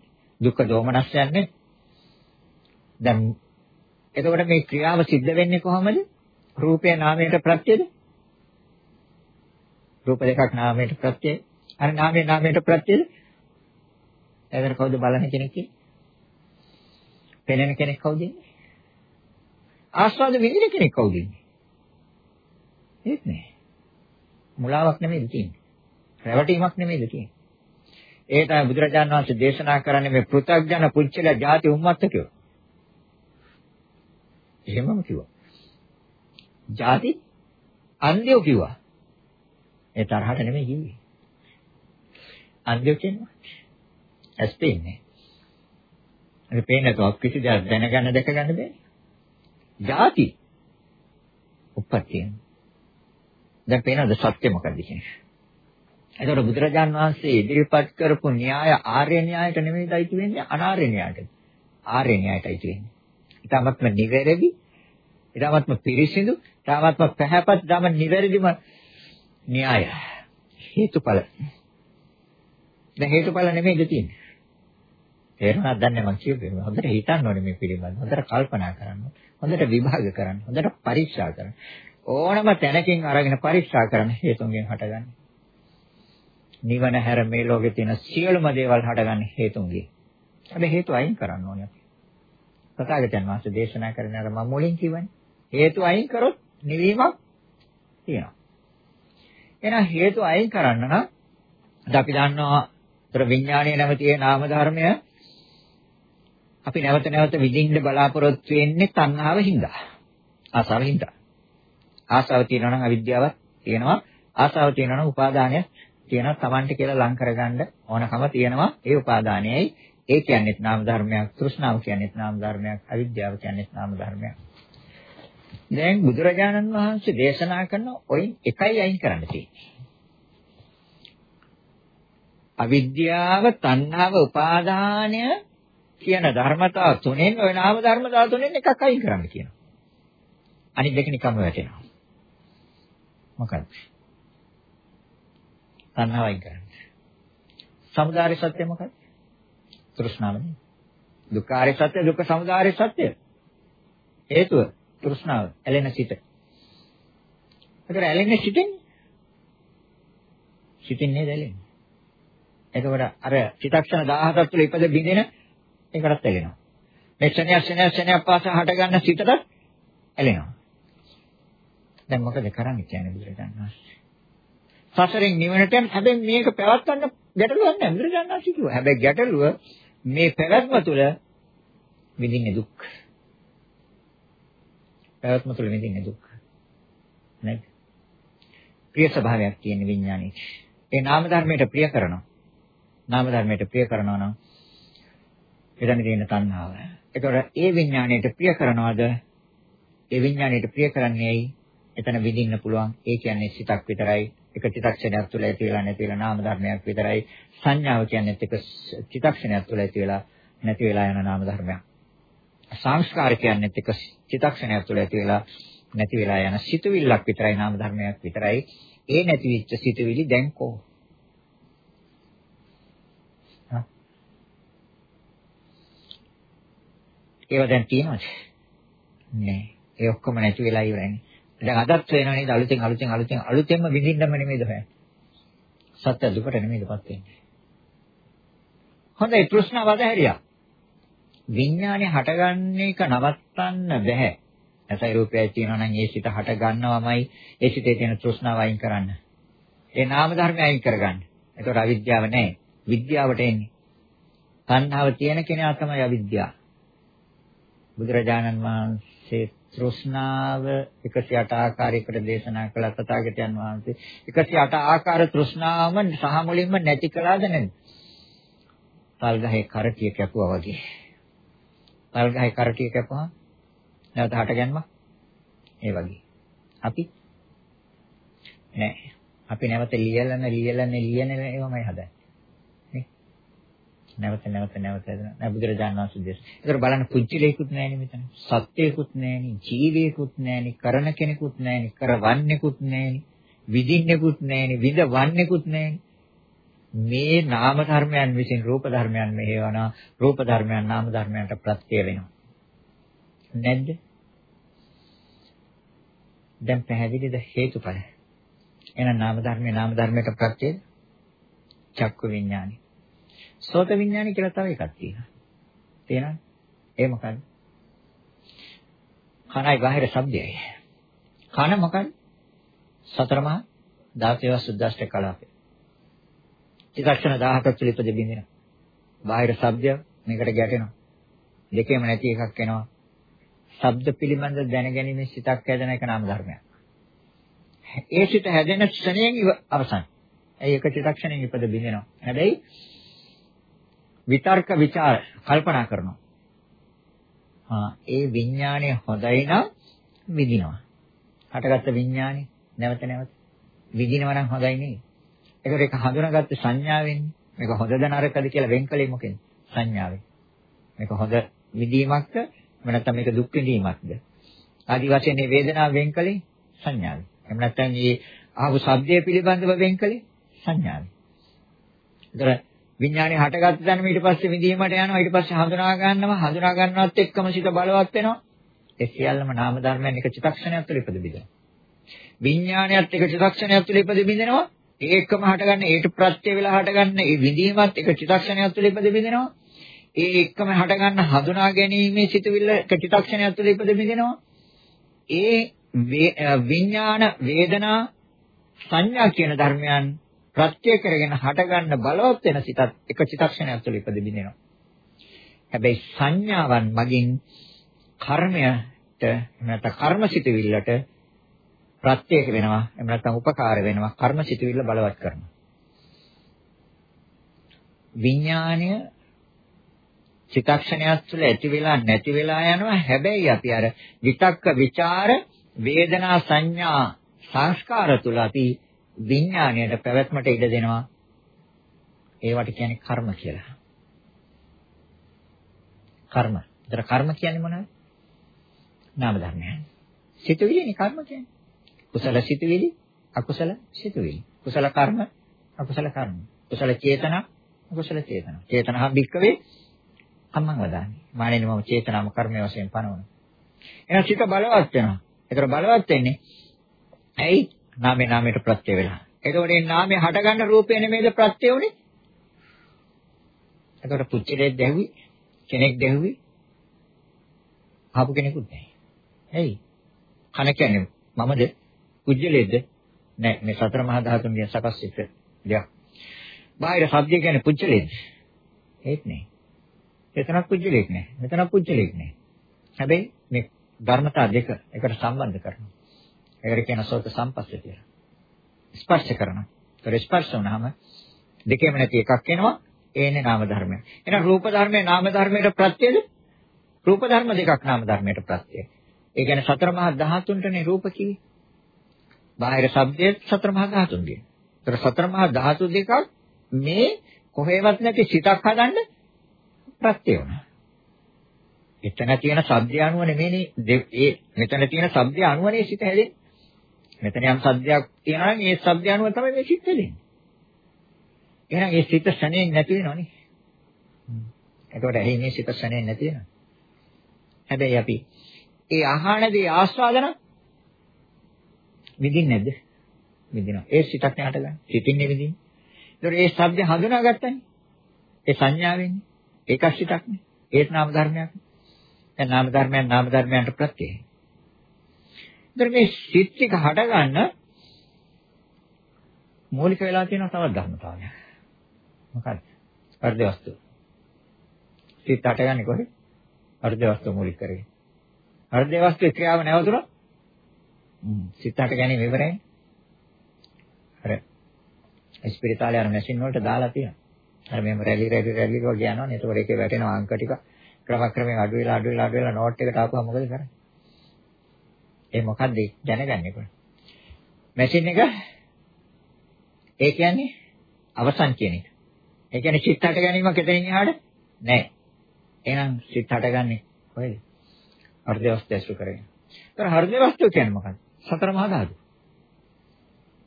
දුක්ඛ දෝමනස්යන්නේ. දැන් එතකොට මේ ක්‍රියාව සිද්ධ වෙන්නේ කොහොමද? රූපය නාමයට ප්‍රත්‍යද? රූප දෙකක් නාමයට ප්‍රත්‍යය. අර නාමයේ නාමයට ප්‍රත්‍යද? එතන කවුද බලන කෙනෙක් පෙනෙන කෙනෙක් කවුද ඉන්නේ? ආස්වාද විඳින කෙනෙක් කවුද ඉන්නේ? ඒත් නෑ. මුලාවක් නෙමෙයි තියෙන්නේ. රැවටීමක් නෙමෙයි තියෙන්නේ. ඒ තමයි බුදුරජාණන් වහන්සේ දේශනා කරන්නේ මේ පෘථග්ජන පුච්චල ಜಾති උම්මත්තකයෝ. එහෙමම කිව්වා. ಜಾති අන්ධයෝ කිව්වා. ඒ තරහට නෙමෙයි කිව්වේ. අන්ධයෝ කියනවා. ඇස් පේන්නේ. ඒක පේන්නේ නැතුව කිසි දෙයක් දැනගන්න දැක ගන්න බෑ. ಜಾති උප්පත්තිය. දැන් පේනවද සත්‍ය මොකක්ද කියන්නේ? එතකොට බුදුරජාන් වහන්සේ ඉදිරිපත් කරපු න්‍යාය ආර්ය න්‍යායට නෙමෙයි දයිති වෙන්නේ අනාර්ය න්‍යායට. ආර්ය න්‍යායටයි තියෙන්නේ. ඊටමත්ම නිවැරදි, ඊටමත්ම පිරිසිදු, ඊටමත්ම පැහැපත්, ඊටම නිවැරදිම න්‍යාය. හේතුඵල. දැන් හේතුඵල නෙමෙයිද තියෙන්නේ. තේරුණාද දන්නේ මම කියුවේ. හොඳට හිතන්න ඕනේ මේ පිළිබඳව. හොඳට කල්පනා කරන්න. හොඳට විභාග කරන්න. හොඳට පරීක්ෂා කරන්න. ඕනම තැනකින් අරගෙන පරීක්ෂා කරන්න හේතුන්ගෙන් හටගන්නේ. නිවන හැර මේ ලෝකේ තියෙන සියලුම දේවල් හටගන්නේ හේතුන්ගේ. අද හේතු අයින් කරන්න ඕනේ අපි. සතාගතයන් වහන්සේ දේශනා කරන අර මම මුලින් කිව්වනේ. හේතු අයින් කරොත් නිවීමක් තියෙනවා. එහෙනම් හේතු අයින් කරන්න නම් අපි දන්නවා තර විඥානයේ නැමැති ඒ නාම ධර්මය අපි නැවත නැවත විඳින්න බලාපොරොත්තු වෙන්නේ තණ්හාව හින්දා. ආසාව හින්දා. ආසාව තියෙනවා නම් අවිද්‍යාවක් තියෙනවා. ආසාව තියෙනවා නම් උපාදානය තියෙනවා Tamante කියලා ලං කරගන්න ඕනකම තියෙනවා ඒ උපාදානයයි ඒ කියන්නේත් නාම ධර්මයක් තෘෂ්ණාව කියන්නේත් නාම ධර්මයක් අවිද්‍යාව කියන්නේත් නාම ධර්මයක් දැන් බුදුරජාණන් වහන්සේ දේශනා කරන ඔයින් එකයි අයින් කරන්න තියෙන්නේ අවිද්‍යාව තණ්හාව උපාදානය කියන ධර්මතා තුනෙන් ওই නාම ධර්මතා තුනෙන් එකක් අයින් කරන්න කියනවා අනිත් දෙක නිකම්ම වැටෙනවා මොකක්ද තණ්හාවයි කරන්නේ. සමුදාය සත්‍ය මොකක්ද? තෘෂ්ණාවනේ. දුක්ඛාරය සත්‍ය දුක්ඛ සමුදාය සත්‍ය. හේතුව තෘෂ්ණාව ඇලෙන සිට. ඒතර ඇලෙන්නේ සිටින් සිටින් නේද ඇලෙන්නේ. එතකොට අර චිතක්ෂණ 17ක් තුළ ඉපද බින්දෙන ඒකටත් ඇලෙනවා. මේ ක්ෂණය ක්ෂණය ක්ෂණයක් පාසා හට ගන්න සිතට ඇලෙනවා. දැන් මොකද කරන්නේ කියන්නේ බුදුරජාණන් වහන්සේ? සසරෙන් නිවනට යන හැබැයි මේක පැවැත්වන්න ගැටලුවක් නැහැ බුදුරජාණන් වහන්සේ කිව්වා. හැබැයි ගැටලුව මේ පැවැත්ම තුළ විඳින්නේ දුක්. පැවැත්ම තුළ විඳින්නේ දුක්. ප්‍රිය ස්වභාවයක් තියෙන විඥානේ. ඒ නාම ධර්මයට ප්‍රිය කරනවා. නාම ධර්මයට ප්‍රිය කරනවා නම් එතන තියෙන තණ්හාව. ඒතකොට ඒ විඥාණයට ප්‍රිය කරනවද? ඒ විඥාණයට ප්‍රිය කරන්නේ ඇයි? එතන විඳින්න පුළුවන්. ඒ කියන්නේ සිතක් විතරයි. එක චිත්තක්ෂණයක් තුළ ඇති වෙලා නැති වෙලා නාම ධර්මයක් විතරයි. සංඥාව කියන්නේ එක චිත්තක්ෂණයක් තුළ ඇති වෙලා නැති වෙලා යන නාම ධර්මයක්. සංස්කාර කියන්නේ එක චිත්තක්ෂණයක් තුළ ඇති වෙලා නැති වෙලා යන සිතුවිල්ලක් විතරයි නාම ධර්මයක් විතරයි. ඒ නැති වෙච්ච සිතුවිලි දැන් කොහොමද? ඒව දැන් තියෙනවද? නෑ. ඒ ඔක්කොම නැති වෙලා ඉවරයි. දැන් අදත් වෙනව නේද අලුතෙන් අලුතෙන් අලුතෙන් අලුතෙන්ම විඳින්නම නෙමෙයිද හොයන්නේ. සත්‍ය දුකට නෙමෙයිදපත් වෙන්නේ. හොඳයි ප්‍රශ්න වදහැරියා. විඥානේ හටගන්න එක නවත්තන්න බෑ. ඇසයි රූපයයි තියෙනවා නම් ඒ සිත හට ගන්නවමයි ඒ සිතේ තියෙන තෘෂ්ණාව අයින් කරන්න. ඒ නාම ධර්ම අයින් කරගන්න. ඒතකොට අවිද්‍යාව නැහැ. විද්‍යාවට එන්නේ. තණ්හාව තියෙන කෙනා තමයි අවිද්‍යාව. බුදුරජාණන් වහන්සේ තෘෂ්ණාව 108 ආකාරයකට දේශනා කළ තථාගතයන් වහන්සේ 108 ආකාර තෘෂ්ණාවම සහ මුලින්ම නැති කළාද නැද්ද? තල් ගහේ කරටිය කැපුවා වගේ. තල් ගහේ කරටිය කැපුවා නැවත හට ගැනීම ඒ වගේ. අපි නෑ. අපි නැවත ලියලන ලියලන ලියන ඒවමයි හදන්නේ. නැවත නැවත නැවත නෑ බුදුරජාණන් වහන්සේ දේශ. ඒතර බලන්න පුජ්‍යලේකුත් නෑනේ මෙතන. සත්‍යයකුත් නෑනේ, ජීවේකුත් නෑනේ, කරන කෙනෙකුත් නෑනේ, කරවන්නෙකුත් නෑනේ, විඳින්නෙකුත් නෑනේ, විඳවන්නෙකුත් නෑනේ. මේ නාම ධර්මයන් විසින් රූප ධර්මයන් මෙහෙවන රූප ධර්මයන් නාම ධර්මයන්ට ප්‍රත්‍ය වෙනවා. නැද්ද? දැන් පැහැදිලිද හේතුඵල? එහෙනම් නාම ධර්මයේ නාම ධර්මයට ප්‍රත්‍යද? චක්කු විඥානි. සෝත විඥානි කියලා තව එකක් තියෙනවා. තේරෙනවද? ඒ මොකද්ද? කනයි බාහිර ශබ්දයයි. කන මොකද්ද? සතරමහා ධාතේව සුද්දාෂ්ට කලාපේ. චිත්තක්ෂණ 17ක් තුළ ඉපද බින්දිනවා. බාහිර ශබ්දය මේකට ගැටෙනවා. දෙකේම නැති එකක් එනවා. ශබ්ද පිළිබඳ දැනගැනීමේ සිතක් හැදෙන එක නාම ධර්මයක්. ඒ සිත හැදෙන ක්ෂණයෙන් අවසන්. ඒ එක චිත්තක්ෂණයෙන් ඉපද බින්දිනවා. හැබැයි විතර්ක ਵਿਚාර කල්පනා කරනවා. ආ ඒ විඥාණය හොඳයි නම් විඳිනවා. හටගත්ත විඥාණය නැවත නැවත විඳිනවා නම් හොඳයි නේ. ඒකට ඒක හඳුනාගත්ත සංඥාවෙන් මේක හොඳද නරකද කියලා වෙන්කලේ මොකෙන්ද? සංඥාවෙන්. මේක හොඳ විඳීමක්ද? එහෙම නැත්නම් මේක දුක් විඳීමක්ද? ආදි වශයෙන් මේ වේදනාව වෙන්කලේ සංඥාවෙන්. එහෙම නැත්නම් මේ ආපු ශබ්දය පිළිබඳව වෙන්කලේ සංඥාවෙන්. ඒතර විඥානේ හටගත්ත තැනම ඊට පස්සේ විඳීමට යනවා. ඊට පස්සේ හඳුනා ගන්නවා. හඳුනා ගන්නවත් එක්කම සිත බලවත් වෙනවා. ඒ සියල්ලම නාම ධර්මයන් එක චිත්තක්ෂණයක් තුළ ඉපද බිඳිනවා. විඥානයත් එක චිත්තක්ෂණයක් තුළ ඉපද බිඳිනවා. ඒකම හටගන්න ඒට ප්‍රත්‍ය වෙලා හටගන්න ඒ විඳීමත් එක චිත්තක්ෂණයක් තුළ ඉපද බිඳිනවා. ඒ එක්කම හටගන්න හඳුනා ගැනීමේ සිතුවිල්ල එක චිත්තක්ෂණයක් තුළ ඉපද බිඳිනවා. ඒ විඥාන වේදනා සංඥා කියන ධර්මයන් ප්‍රත්‍ය කරගෙන හටගන්න බලවත් වෙන සිතත් එක චිත්තක්ෂණයක් තුළ ඉපදෙමිනෙනවා. හැබැයි සංඥාවන් මගින් කර්මයට නැත්නම් කර්මසිතවිල්ලට ප්‍රත්‍ය වෙනවා. එහෙම නැත්නම් උපකාර වෙනවා. කර්මසිතවිල්ල බලවත් කරනවා. විඥාණය චිත්තක්ෂණයක් තුළ ඇති වෙලා නැති වෙලා යනවා. හැබැයි අපි අර විතක්ක ਵਿਚාර වේදනා සංඥා සංස්කාර තුළ අපි විඥාණයට පැවැත්මට ඉඩ දෙනවා. ඒවට කියන්නේ කර්ම කියලා. කර්ම. ඒතර කර්ම කියන්නේ මොනවද? නාම ධර්මයන්. සිතුවිලිනේ කර්ම කියන්නේ. කුසල සිතුවිලි, අකුසල සිතුවිලි. කුසල කර්ම, අකුසල කර්ම. කුසල චේතනා, අකුසල චේතනා. චේතනා බික්කවේ අම්මන් වදාන්නේ. මානෙනි මම චේතනාම කර්මයේ වශයෙන් පනවනවා. එහෙනම් සිත බලවත් වෙනවා. ඒතර බලවත් වෙන්නේ ඇයි නාමේ නාමයට ප්‍රත්‍ය වෙලා. එතකොට මේ නාමයේ හටගන්න රූපේ නෙමෙයිද ප්‍රත්‍ය උනේ? එතකොට පුච්චලෙක් දැහුවි කෙනෙක් දැහුවි ආපු කෙනෙකුත් නැහැ. ඇයි? කන කියන්නේ මමද? පුජ්‍යලෙද්ද? නෑ මේ සතර මහා ධාතුන්ගෙන් සකස් වෙච්ච දෙයක්. බාහිර ශබ්දය කියන්නේ පුජ්‍යලෙද්ද? ඒත් නෑ. එතනක් පුජ්‍යලෙක් නෑ. මෙතනක් පුජ්‍යලෙක් නෑ. හැබැයි මේ ධර්මතා දෙක එකට සම්බන්ධ කරනවා. ඒකට කියන සෝත සම්පස්සේ කියලා. ස්පර්ශ කරනවා. ඒතර ස්පර්ශ වුණාම දෙකේම නැති එකක් එනවා. ඒන්නේ නාම ධර්මය. එහෙනම් රූප ධර්මයේ නාම ධර්මයට ප්‍රත්‍යද? රූප ධර්ම දෙකක් නාම ධර්මයට ප්‍රත්‍යය. ඒ කියන්නේ සතර මහා ධාතුන්ටනේ රූප කිව්වේ. බාහිර ශබ්දයේ සතර මහා ධාතුන්ගේ. ඒතර සතර මහා ධාතු දෙකක් මේ කොහෙවත් නැති සිතක් හදන්න ප්‍රත්‍ය වුණා. එතන තියෙන ශබ්දය අනුව නෙමෙයිනේ ඒ මෙතන තියෙන ශබ්දය අනුවනේ සිත හැදෙන්නේ. මෙතන යම් ශබ්දයක් තියෙනවා නම් ඒ ශබ්දය අනුව තමයි මේ සිත් හැදෙන්නේ. එහෙනම් ඒ සිත ශනේ නැති වෙනවනේ. එතකොට ඇහි මේ සිත ශනේ නැති වෙනවා. හැබැයි අපි ඒ අහනදී ආස්වාදන විඳින්නේ නැද්ද? විඳිනවා. ඒ සිතක් නේ හටගන්නේ. සිතින්නේ විඳින්නේ. ඒතකොට ඒ ශබ්ද හඳුනාගත්තනේ. ඒ සංඥාවෙන්නේ. ඒකක් සිතක් නේ. ඒත් නාම ධර්මයක්. දැන් නාම ධර්මයන් නාම ධර්මයන්ට ප්‍රත්‍යයයි. ඒතර මේ සිත් ටික හටගන්න මූලික වෙලා තියෙන තවත් ධර්මතාවයක්. මොකක්ද? හෘද වස්තු. සිත් හටගන්නේ කොහේ? හෘද වස්තු මූලික කරගෙන. හෘද වස්තුවේ ක්‍රියාව නැවතුණා. සිත් හට ගැනීම ඉවරයි. අර ස්පිරිතාලේ අර මැෂින් වලට දාලා තියෙනවා. අර මෙහෙම රැලි රැලි රැලි වගේ යනවනේ. ඒතකොට ඒකේ වැටෙන අංක ටික ක්‍රමක්‍රමයෙන් අඩු වෙලා අඩු වෙලා අඩු වෙලා නෝට් එකට ආපුවම මොකද කරන්නේ? ඒ මොකද්ද දැනගන්නේ කොහොමද? මැෂින් එක ඒ කියන්නේ අවසන් කියන එක. ඒ කියන්නේ සිත් හට ගැනීමක් එතනින් එහාට නැහැ. එහෙනම් සිත් හටගන්නේ කොහෙද? හෘද වස්තු ඇසුරු කරගෙන. ඒතර හෘද වස්තු කියන්නේ මොකක්ද? සතර මහා ධාතු.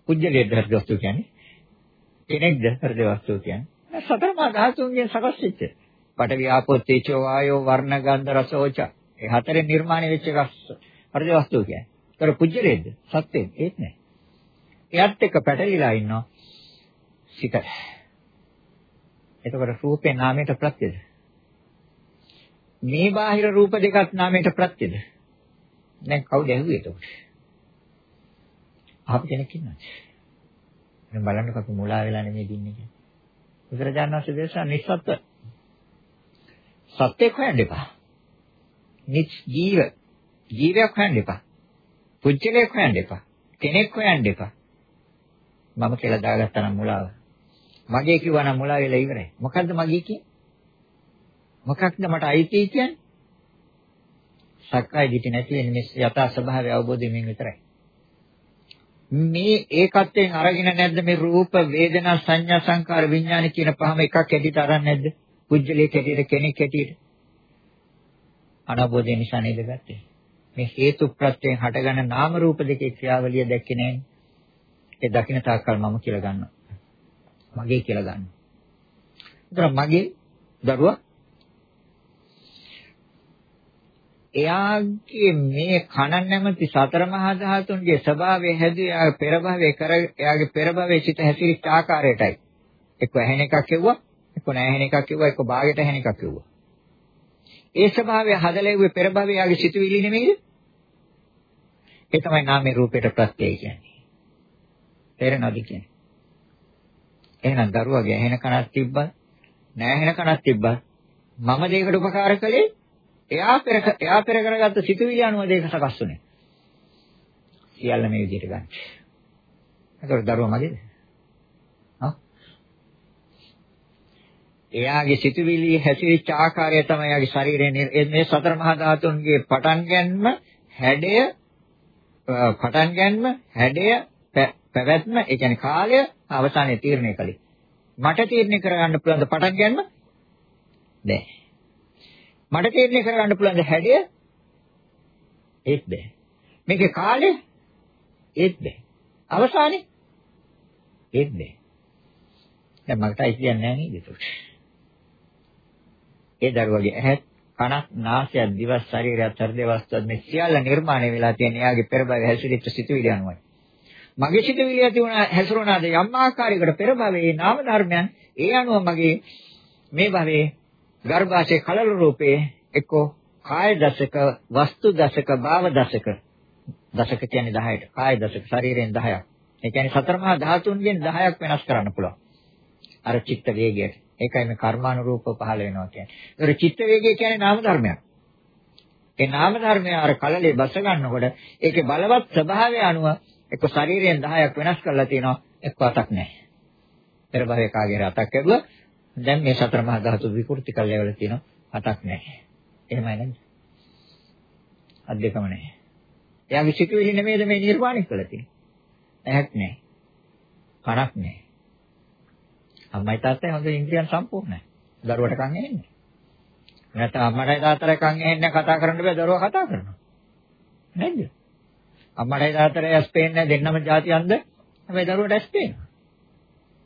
පුජ්‍යලයේ හෘද වස්තු කියන්නේ කෙනෙක්ද හෘද වස්තු කියන්නේ? සතර මහා ධාතුන්ගෙන් සකස් වෙච්ච. පඨවි ආපෝ තේජෝ වායෝ වර්ණ ගන්ධ රස ඕච. ඒ හතරෙන් නිර්මාණය වෙච්ච එකක් හෘද වස්තු කියන්නේ. ඒතර පුජ්‍යලයේද? සත්‍යෙද? ඒත් නෑ. එයත් එක්ක පැටලිලා ඉන්නවා සිත. එතකොට රූපේ නාමයට ප්‍රත්‍යද? මේ බාහිර රූප දෙකත් නාමයට ප්‍රත්‍යද? දැන් කවුද ඇහුවේ එතකොට? අහපු කෙනෙක් ඉන්නවද? දැන් බලන්නකො අපි මුලා වෙලා නෙමෙයි දින්නේ කියන්නේ. බුදුරජාණන් වහන්සේ දේශනා නිස්සත්ත්ව සත්‍යයක් හොයන්න එපා. නිච් ජීව ජීවයක් හොයන්න එපා. පුජ්‍යලයක් හොයන්න එපා. කෙනෙක් හොයන්න එපා. මම කියලා දාගත්තා නම් මුලාව. මගේ කිව්වා නම් මුලා වෙලා ඉවරයි. මොකද්ද මගේ කියන්නේ? මොකක්ද මට අයිති කියන්නේ? සක්කාය දිටි නැති වෙන්නේ මේ යථා ස්වභාවය අවබෝධ වීමෙන් විතරයි. මේ ඒකත්වයෙන් අරගෙන නැද්ද මේ රූප වේදනා සංඥා සංකාර විඥාන කියන පහම එකක් ඇටිට අරන් නැද්ද? පුජ්‍යලයේ කැටියට කෙනෙක් කැටියට. අනබෝධය නිසා නේද ගත්තේ. මේ හේතු ප්‍රත්‍යයෙන් හටගන්න නාම රූප දෙකේ ක්‍රියාවලිය දැක්කේ නැහැ. ඒ දකින්න තාක්කල් මම කියලා ගන්නවා. මගේ කියලා ගන්නවා. ඒතර මගේ දරුවා එයාගේ මේ කන නැමැති සතර මහා ධාතුන්ගේ ස්වභාවය හැදී එයා පෙර භවයේ කර එයාගේ පෙර භවයේ සිට හැසිරිච්ච ආකාරයටයි. එක්ක ඇහෙන එකක් කිව්වා, එක්ක නැහැ එකක් කිව්වා, එක්ක භාගයට ඇහෙන එකක් කිව්වා. ඒ ස්වභාවය හදලෙව්වේ පෙර භවයේ එයාගේ සිතුවිලි නෙමෙයිද? ඒ තමයි නාමයේ රූපයට ප්‍රත්‍යය කියන්නේ. තේරෙනවද කියන්නේ? එහෙනම් දරුවගේ ඇහෙන කනක් තිබ්බත්, නැහැ ඇහෙන කනක් තිබ්බත් මම දෙයකට උපකාර කළේ එයා පෙර එයා පෙර කරගත්ත සිතුවිලි අනුව දෙක සකස් වුනේ. සියල්ල මේ විදිහට ගන්න. ඒකට දරුවා මගේද? එයාගේ සිතුවිලි හැසිරිච්ච ආකාරය තමයි එයාගේ ශරීරයේ මේ සතර මහා ධාතුන්ගේ පටන් ගැනීම හැඩය පටන් ගැනීම හැඩය පැවැත්ම ඒ කියන්නේ කාලය අවසානයේ තීරණය කළේ. මට තීරණය කරගන්න පුළුවන් ද පටන් ගැනීම? බැහැ. මට තීරණය කරගන්න පුළුවන් ද හැඩය? ඒත් බෑ. මේකේ කාලය? ඒත් බෑ. අවසානේ? ඒත් බෑ. දැන් මකට අයිති කියන්නේ නැහැ නේද ඒක? ඒ දරුවගේ ඇහත් කනක් නාසයක් දිව ශරීරයක් හෘද වස්තුවත් මේ සියල්ල නිර්මාණය වෙලා තියෙන එයාගේ පෙර භවයේ හැසිරෙච්ච සිතුවිලි අනුවයි. මගේ සිතුවිලි ඇති වුණා හැසිරුණාද? යම් ආකාරයකට පෙර භවයේ නාම ධර්මයන් ඒ අනුව මගේ මේ භවයේ ගර්භාෂයේ කලල රූපේ එක්කෝ කාය දශක වස්තු දශක භාව දශක. දශක කියන්නේ 10ට කාය දශක ශරීරයෙන් 10ක් ඒ කියන්නේ සතර මහා ධාතුන්ගෙන් 10ක් වෙනස් කරන්න පුළුවන්. අර චිත්ත වේගයට ඒකයි මේ කර්මානුරූපව පහළ වෙනවා කියන්නේ ඒතර චිත්ත වේගය කියන්නේ නාම ධර්මයක් ඒ නාම ධර්මය අර කලලේ බස ගන්නකොට ඒකේ බලවත් ස්වභාවය අනුව එක්ක ශරීරයෙන් 10ක් වෙනස් කරලා තියෙනවා එක්ක අතක් නැහැ. පෙර භවයේ කාගේ අතක් ඇරුවා දැන් මේ සතර මහා ධාතු විකෘති කල්යවල තියෙනවා අතක් නැහැ. එහෙමයි නේද? අත් දෙකම නැහැ. එයාගේ සිතුවිලි නෙමෙයිද මේ නිර්වාණය කළා තියෙන්නේ. ඇහක් නැහැ. කනක් නැහැ. අම්මයි තාත්තයි හොඳ ඉන්ද්‍රියන් සම්පූර්ණයි. දරුවට කන් ඇහෙන්නේ. නැත්නම් අම්මටයි තාත්තටයි කන් ඇහෙන්නේ කතා කරන්න බෑ දරුවා කතා කරනවා. නේද? අම්මටයි තාත්තටයි ඇස් පේන්නේ දෙන්නම જાති අන්ද. හැබැයි දරුවට ඇස් පේනවා.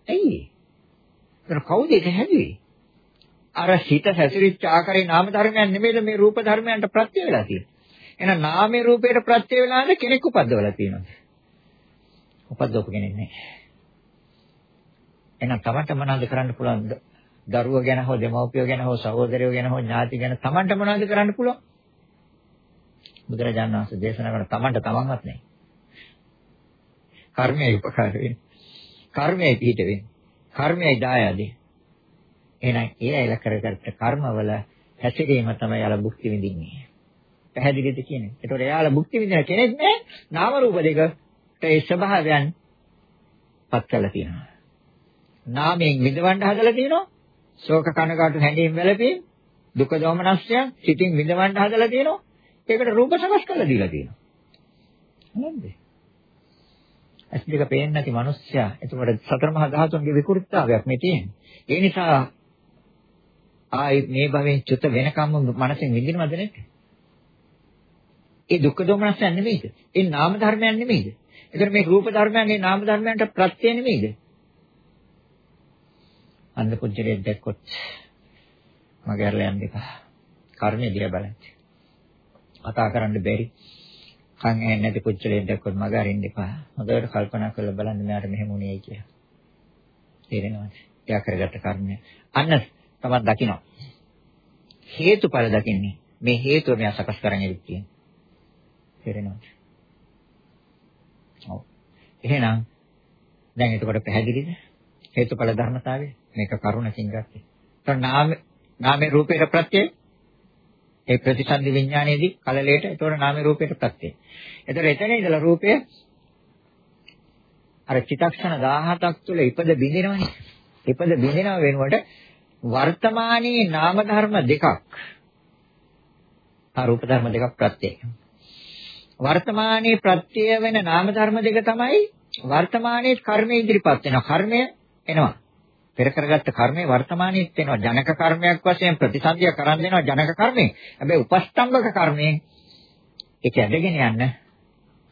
ඇයි? ඒක කවුද ඒක හැදුවේ? අර හිත හැසිරිච්ච ආකාරයේ නාම ධර්මයන් නෙමෙයිද මේ රූප ධර්මයන්ට ප්‍රත්‍ය වෙලා තියෙන්නේ. එහෙනම් නාමයේ රූපයට ප්‍රත්‍ය වෙලාද කෙනෙක් උපද්දවලා තියෙනවා. උපද්දවපු කෙනෙක් නෑ. එහෙනම් තමන්ට මොනවද කරන්න පුළුවන්? දරුවෝ ගැන හෝ දෙමව්පියෝ ගැන හෝ සහෝදරයෝ ගැන හෝ ඥාති ගැන තමන්ට මොනවද කරන්න පුළුවන්? බුදුරජාණන් වහන්සේ දේශනා කරන තමන්ට තමන්වත් නෑ. කර්මයේ උපකාර වෙන්නේ. කර්මයේ පිහිට වෙන්නේ. කර්මයයි දායදී. එහෙනම් ඒ අයල කරගත්ත කර්මවල හැසිරීම තමයි යාළ භුක්ති විඳින්නේ. පැහැදිලිද කියන්නේ? ඒතකොට එයාලා භුක්ති විඳින කෙනෙක් නෑ නාම රූප දෙකට ඒ ස්වභාවයන් පත් කරලා තියෙනවා. නාමයෙන් විඳවන්න හදලා තියෙනවා. ශෝක කනගාටු හැඬීම් වැළපීම් දුක දෝමනස්යන් සිතින් විඳවන්න හදලා තියෙනවා. ඒකට රූප සකස් කරලා දීලා තියෙනවා. නේද? ඇස් දෙක පේන්නේ නැති මිනිස්සයා එතකොට සතර මහා ධාතුන්ගේ විකෘතිතාවයක් මේ තියෙන්නේ. ඒ නිසා ආයි මේ භවෙන් චුත වෙනකම්ම මනසෙන් විඳිනවද නැද්ද? ඒ දුක්ඛ දෝමනස්යන් නෙමෙයිද? ඒ නාම ධර්මයන් නෙමෙයිද? එතකොට මේ රූප ධර්මයන් මේ නාම ධර්මයන්ට ප්‍රත්‍ය නෙමෙයිද? අන්ධ පුජ්‍යලයක් දැක්කොත් මගේ අරලා යන්න එපා. කර්මය දිහා බලන්න. කතා කරන්න බැරි. කන් ඇහෙන්නේ නැති පුච්චලෙන් දැක්කොත් මග අරින්න එපා. හොඳට කල්පනා කරලා බලන්න මෙයාට මෙහෙම උනේ කියලා. තේරෙනවද? එයා කරගත්ත කර්මය. අන්න තමයි දකින්න. හේතුඵල දකින්නේ. මේ හේතුව මෙයා සකස් කරගෙන ඉඳී තියෙන්නේ. තේරෙනවද? ඔව්. එහෙනම් දැන් එතකොට පැහැදිලිද? හේතුඵල ධර්මතාවය මේක කරුණකින් ගත්තේ. ඒතර නාම නාමේ රූපේට ප්‍රත්‍යය ඒ ප්‍රතිසන්දි විඥානයේදී කලලයට ඒතොර නාම රූපයට ප්‍රත්‍යය. ඒතොර එතන ඉඳලා රූපය අර චිතක්ෂණ 17ක් තුළ ඉපද බිඳිනවනේ. ඉපද බිඳිනව වෙනුවට වර්තමානයේ නාම ධර්ම දෙකක් ආ රූප ධර්ම දෙකක් ප්‍රත්‍යය. වර්තමානයේ ප්‍රත්‍යය වෙන නාම ධර්ම දෙක තමයි වර්තමානයේ කර්මය ඉදිරිපත් වෙනවා. කර්මය එනවා. පෙර කරගත්ත කර්මය වර්තමානයේත් වෙනවා ජනක කර්මයක් වශයෙන් ප්‍රතිසන්දිය කරන් දෙනවා ජනක කර්මය. හැබැයි උපස්තම්භක කර්මය ඒක ඇදගෙන යන්න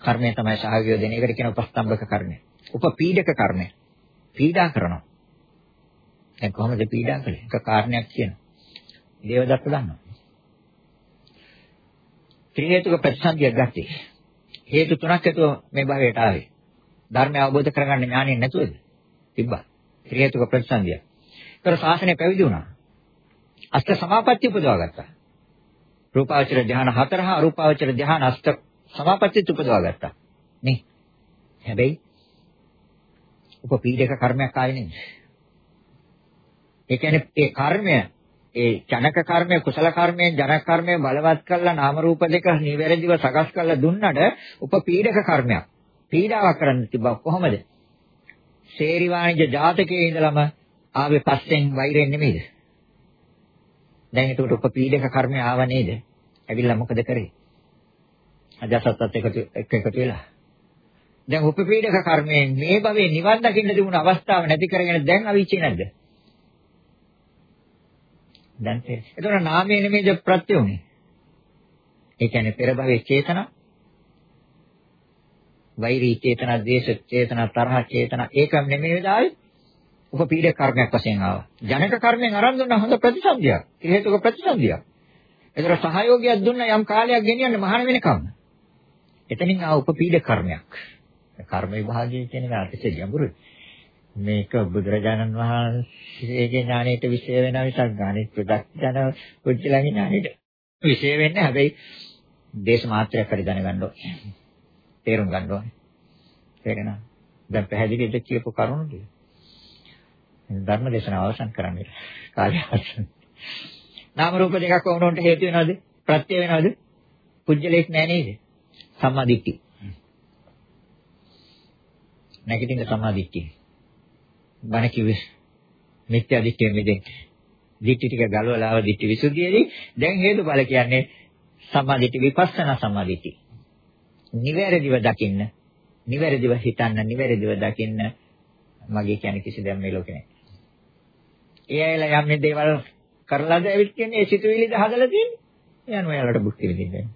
කර්මය තමයි සහයෝගය දෙන. ඒකට කියන උපස්තම්භක කර්මය. උපපීඩක කර්මය. පීඩා කරනවා. දැන් කොහොමද පීඩා කළේ? එක කාරණයක් කියනවා. දේවදත්ත දන්නවා. ත්‍රි හේතුක ප්‍රතිසන්දියක් ගත්තේ. හේතු තුනක් ඇතුව මේ භවයට ආවේ. ධර්මය අවබෝධ කරගන්න ඥාණය නැතුවද? තිබ්බා. ත්‍රි හේතුක ප්‍රතිසන්දිය. ඒතර ශාසනය පැවිදි වුණා. අෂ්ට සමාපatti උපදවා ගත්තා. රූපාවචර ධ්‍යාන හතර හා අරූපාවචර ධ්‍යාන අෂ්ට සමාපatti උපදවා ගත්තා. නේ. හැබැයි උපපීඩක කර්මයක් ආයේ නෙමෙයි. ඒ කියන්නේ ඒ කර්මය ඒ ජනක කර්මය කුසල කර්මය ජනක කර්මය බලවත් කරලා නාම රූප දෙක නිවැරදිව සකස් කරලා දුන්නට උපපීඩක කර්මයක්. පීඩාවක් කරන්න තිබ්බා කොහොමද? ශේරි වාණිජ ජාතකයේ ඉඳලම ආවේ පස්සෙන් වෛරෙන් නෙමෙයිද? දැන් ඒකට උපපීඩක කර්මය ආව නේද? ඇවිල්ලා මොකද කරේ? අජසත්ත් එකතු එකතු වෙලා. දැන් උපපීඩක කර්මයෙන් මේ භවයේ නිවන් දකින්න තිබුණු අවස්ථාව නැති කරගෙන දැන් අවීචේ නැද්ද? දැන් ඒ. ඒතකොට නාමයේ නෙමෙයිද ප්‍රත්‍ය උනේ. ඒ කියන්නේ පෙර භවයේ චේතනා වෛරී චේතනා, ද්වේෂ චේතනා, තරහ චේතනා ඒකම නෙමෙයි දායි උපපීඩක කර්මයක් වශයෙන් ආවා. ජනක කර්මයෙන් අරන් දුන්න හොඳ ප්‍රතිසන්දියක්. හේතුක ප්‍රතිසන්දියක්. ඒතර සහයෝගයක් දුන්න යම් කාලයක් ගෙනියන්න මහාන වෙනකම්. එතනින් ආ උපපීඩක කර්මයක්. කර්ම විභාගය කියන එක අතිශය ගැඹුරුයි. මේක බුදුරජාණන් වහන්සේගේ ඥාණයට විශේෂ වෙන විසක් ගානිත ප්‍රදක්ෂණ කුච්චලගේ ඥාණයට විශේෂ වෙන්නේ හැබැයි දේශ මාත්‍රයක් හරි දැනගන්න ඕනේ. තේරුම් ගන්න ඕනේ. තේරෙනවද? දැන් පැහැදිලිද කියපු කරුණු ටික? ධර්ම දේශනාව අවසන් කරන්න කාලය අවසන්. නාම රූප දෙකක් වුණොන්ට හේතු වෙනවද? ප්‍රත්‍ය වෙනවද? පුජ්‍යලයක් නෑ නේද? සම්මා දිට්ඨි. නැගිටින්න සම්මාදිට්ඨිය. බණ කිව්වේ මිත්‍යා දිට්ඨිය මෙදෙන්න. දිට්ඨි ටික ගලවලා ආව දිට්ඨි විසුද්ධියේදී දැන් හේතුඵල කියන්නේ සම්මාදිට්ඨි විපස්සනා සම්මාදිට්ඨි. නිවැරදිව දකින්න, නිවැරදිව හිතන්න, නිවැරදිව දකින්න මගේ කියන්නේ කිසි දෙයක් මේ ලෝකේ නැහැ. ඒ අයලා යම් දේවල් කරලාද ඇවිත් කියන්නේ ඒ සිතුවිලිද හදලා තියෙන්නේ. යන ඔයාලට බුද්ධි විදින්නේ.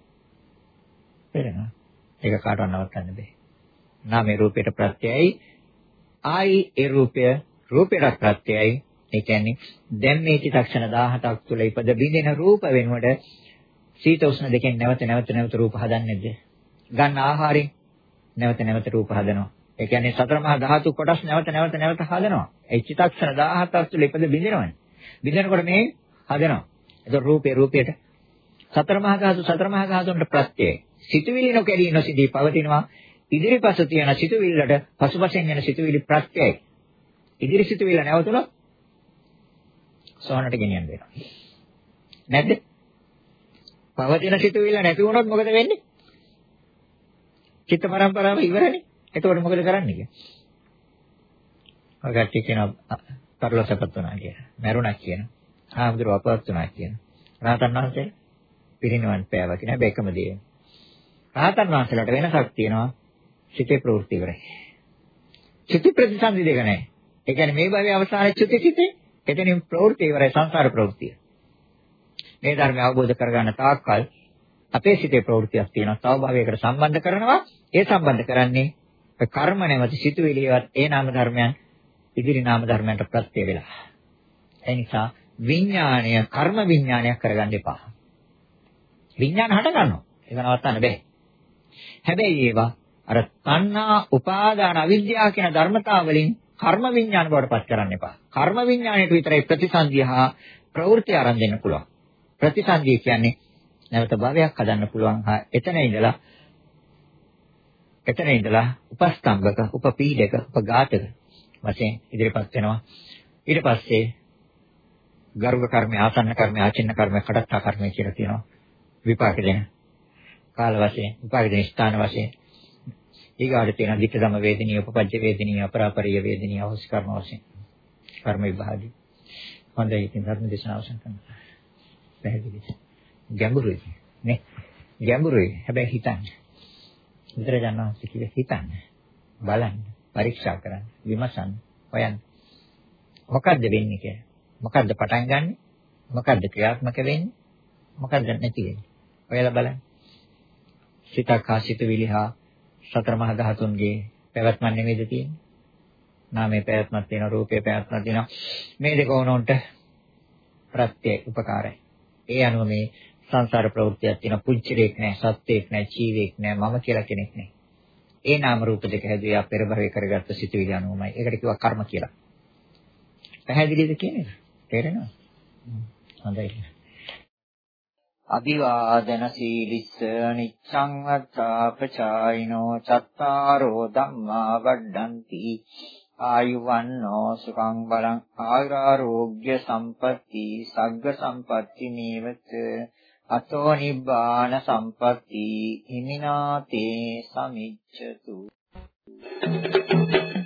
තේරෙනවද? ඒක කාටවත් නවත්තන්න බෑ. නාමේ රූපයට ප්‍රත්‍යයයි ආයි ඒ රූපය රූපයට ප්‍රත්‍යයයි ඒ කියන්නේ දැන් මේ චිත්තක්ෂණ 17ක් තුළ ඉපද බින්දින රූප වෙනුවට සීත උෂ්ණ දෙකෙන් නැවත නැවත නැවත රූප හදන්නේද ගන්න ආහාරයෙන් නැවත නැවත රූප හදනවා ඒ කියන්නේ සතර මහා ධාතු කොටස් නැවත නැවත නැවත හදනවා ඒ චිත්තක්ෂණ 17ක් තුළ ඉපද බින්දිනවනේ බින්දිනකොට මේ හදනවා ඒක රූපේ රූපයට සතර මහා ධාතු සතර මහා ධාතුන්ට ප්‍රත්‍යයයි සිතුවිලි නොකැඩී නොසිඳී පවතිනවා ඉදිරිපස තියෙන සිතුවිල්ලට පසුපසෙන් යන සිතුවිලි ප්‍රත්‍යයයි. ඉදිරි සිතුවිල්ල නැවතුනොත් සෝනට ගෙනියන්න වෙනවා. නැද්ද? පවතින සිතුවිල්ල නැති වුණොත් මොකද වෙන්නේ? චිත්ත පරම්පරාව ඉවරනේ. එතකොට මොකද කරන්නේ කියන්නේ? ඔයගොල්ලෝ කියනවා පරලොසපත් වුණා කියලා. මැරුණා කියනවා. ආමුදුර අපවත් වුණා කියනවා. රහතන් වහන්සේ පිරිනිවන් පෑවා කියන හැබැයි එකම දේ. රහතන් වහන්සේලාට වෙනසක් තියෙනවා. සිතේ ප්‍රවෘත්ති ඉවරයි. චුති ප්‍රතිසන්දි දෙක නැහැ. ඒ කියන්නේ මේ භවයේ අවසානයේ චුති සිතේ එතනින් ප්‍රවෘත්ති ඉවරයි සංසාර ප්‍රවෘත්තිය. මේ ධර්මය අවබෝධ කරගන්න තාක්කල් අපේ සිතේ ප්‍රවෘත්තියක් තියෙනවා. තව භවයකට සම්බන්ධ කරනවා. ඒ සම්බන්ධ කරන්නේ කර්ම නැමැති සිතුවිලිවත් ඒ නාම ධර්මයන් ඉදිරි නාම ධර්මයන්ට ප්‍රත්‍ය වෙලා. ඒ නිසා විඥාණය කර්ම විඥානයක් කරගන්න එපා. විඥාන හට ගන්නවා. ඒක නවත්තන්න බෑ. හැබැයි ඒවා අර තණ්හා, උපාදාන, අවිද්‍යාව කියන ධර්මතාව වලින් කර්ම විඥාන බවට පත් කරන්න එපා. කර්ම විඥාණයට විතරයි ප්‍රතිසන්දිය හා ප්‍රවෘත්ති ආරම්භ දෙන්න පුළුවන්. ප්‍රතිසන්දිය කියන්නේ නැවත භවයක් හදන්න පුළුවන් හා එතන ඉඳලා එතන ඉඳලා උපස්තම්භක, උපපීඩක, උපඝාතක වශයෙන් ඉදිරිපත් වෙනවා. ඊට පස්සේ ගර්භ කර්ම, ආසන්න කර්ම, ආචින්න කර්ම, කඩත්තා කර්ම කියලා තියෙනවා. විපාක දෙන කාල වශයෙන්, විපාක දෙන ස්ථාන වශයෙන් ඊගාට තියෙන ධිට ධම වේදිනිය, උපපජ්ජ වේදිනිය, අපරාපරිය වේදිනිය, අවශ්‍ය කර්ම වශයෙන්. කර්ම විභාගي. හොඳයි ඉතින් ධර්ම දේශනාව අවසන් කරනවා. පැහැදිලි. ගැඹුරුයි. නේ? ගැඹුරුයි. හැබැයි හිතන්න. විතර ගන්නවා කිව්වේ හිතන්න. බලන්න. පරීක්ෂා කරන්න. විමසන්න. හොයන්න. මොකද්ද වෙන්නේ කියලා. මොකද්ද පටන් ගන්නෙ? මොකද්ද ක්‍රියාත්මක වෙන්නේ? මොකද්ද නැති වෙන්නේ? ඔයාලා බලන්න. සිතක් හා සිතුවිලි හා සතර මහා ධාතුන්ගේ පැවැත්ම නෙමෙයිද තියෙන්නේ? නාමයේ පැවැත්මක් තියෙනවා, රූපයේ පැවැත්මක් තියෙනවා. මේ දෙක ඕනොන්ට ප්‍රත්‍ය උපකාරයි. ඒ අනුව මේ සංසාර ප්‍රවෘත්තියක් තියෙන පුංචිරෙක් නැහැ, සත්‍යයක් නැහැ, ජීවෙක් නැහැ, මම කියලා කෙනෙක් නැහැ. ඒ නාම රූප දෙක හැදුවේ ආ පෙර භවයේ කරගත්ත සිතුවිලි අනුවමයි. ඒකට කිව්වා කර්ම කියලා. පැහැදිලිද කියන්නේ? තේරෙනවද? හොඳයි.
අභිවාදන සීලිස්ස නිච්ඡං වත්තාපචායිනෝ චත්තාරෝ ධම්මා වඩ්ඩಂತಿ ආයුවන්නෝ සුඛං බලං ආයුරාෝග්‍ය සම්පatti සග්ග සම්පatti නීවත අතෝ නිබ්බාන සම්පatti හිමිනාතේ සමිච්ඡතු Thank you.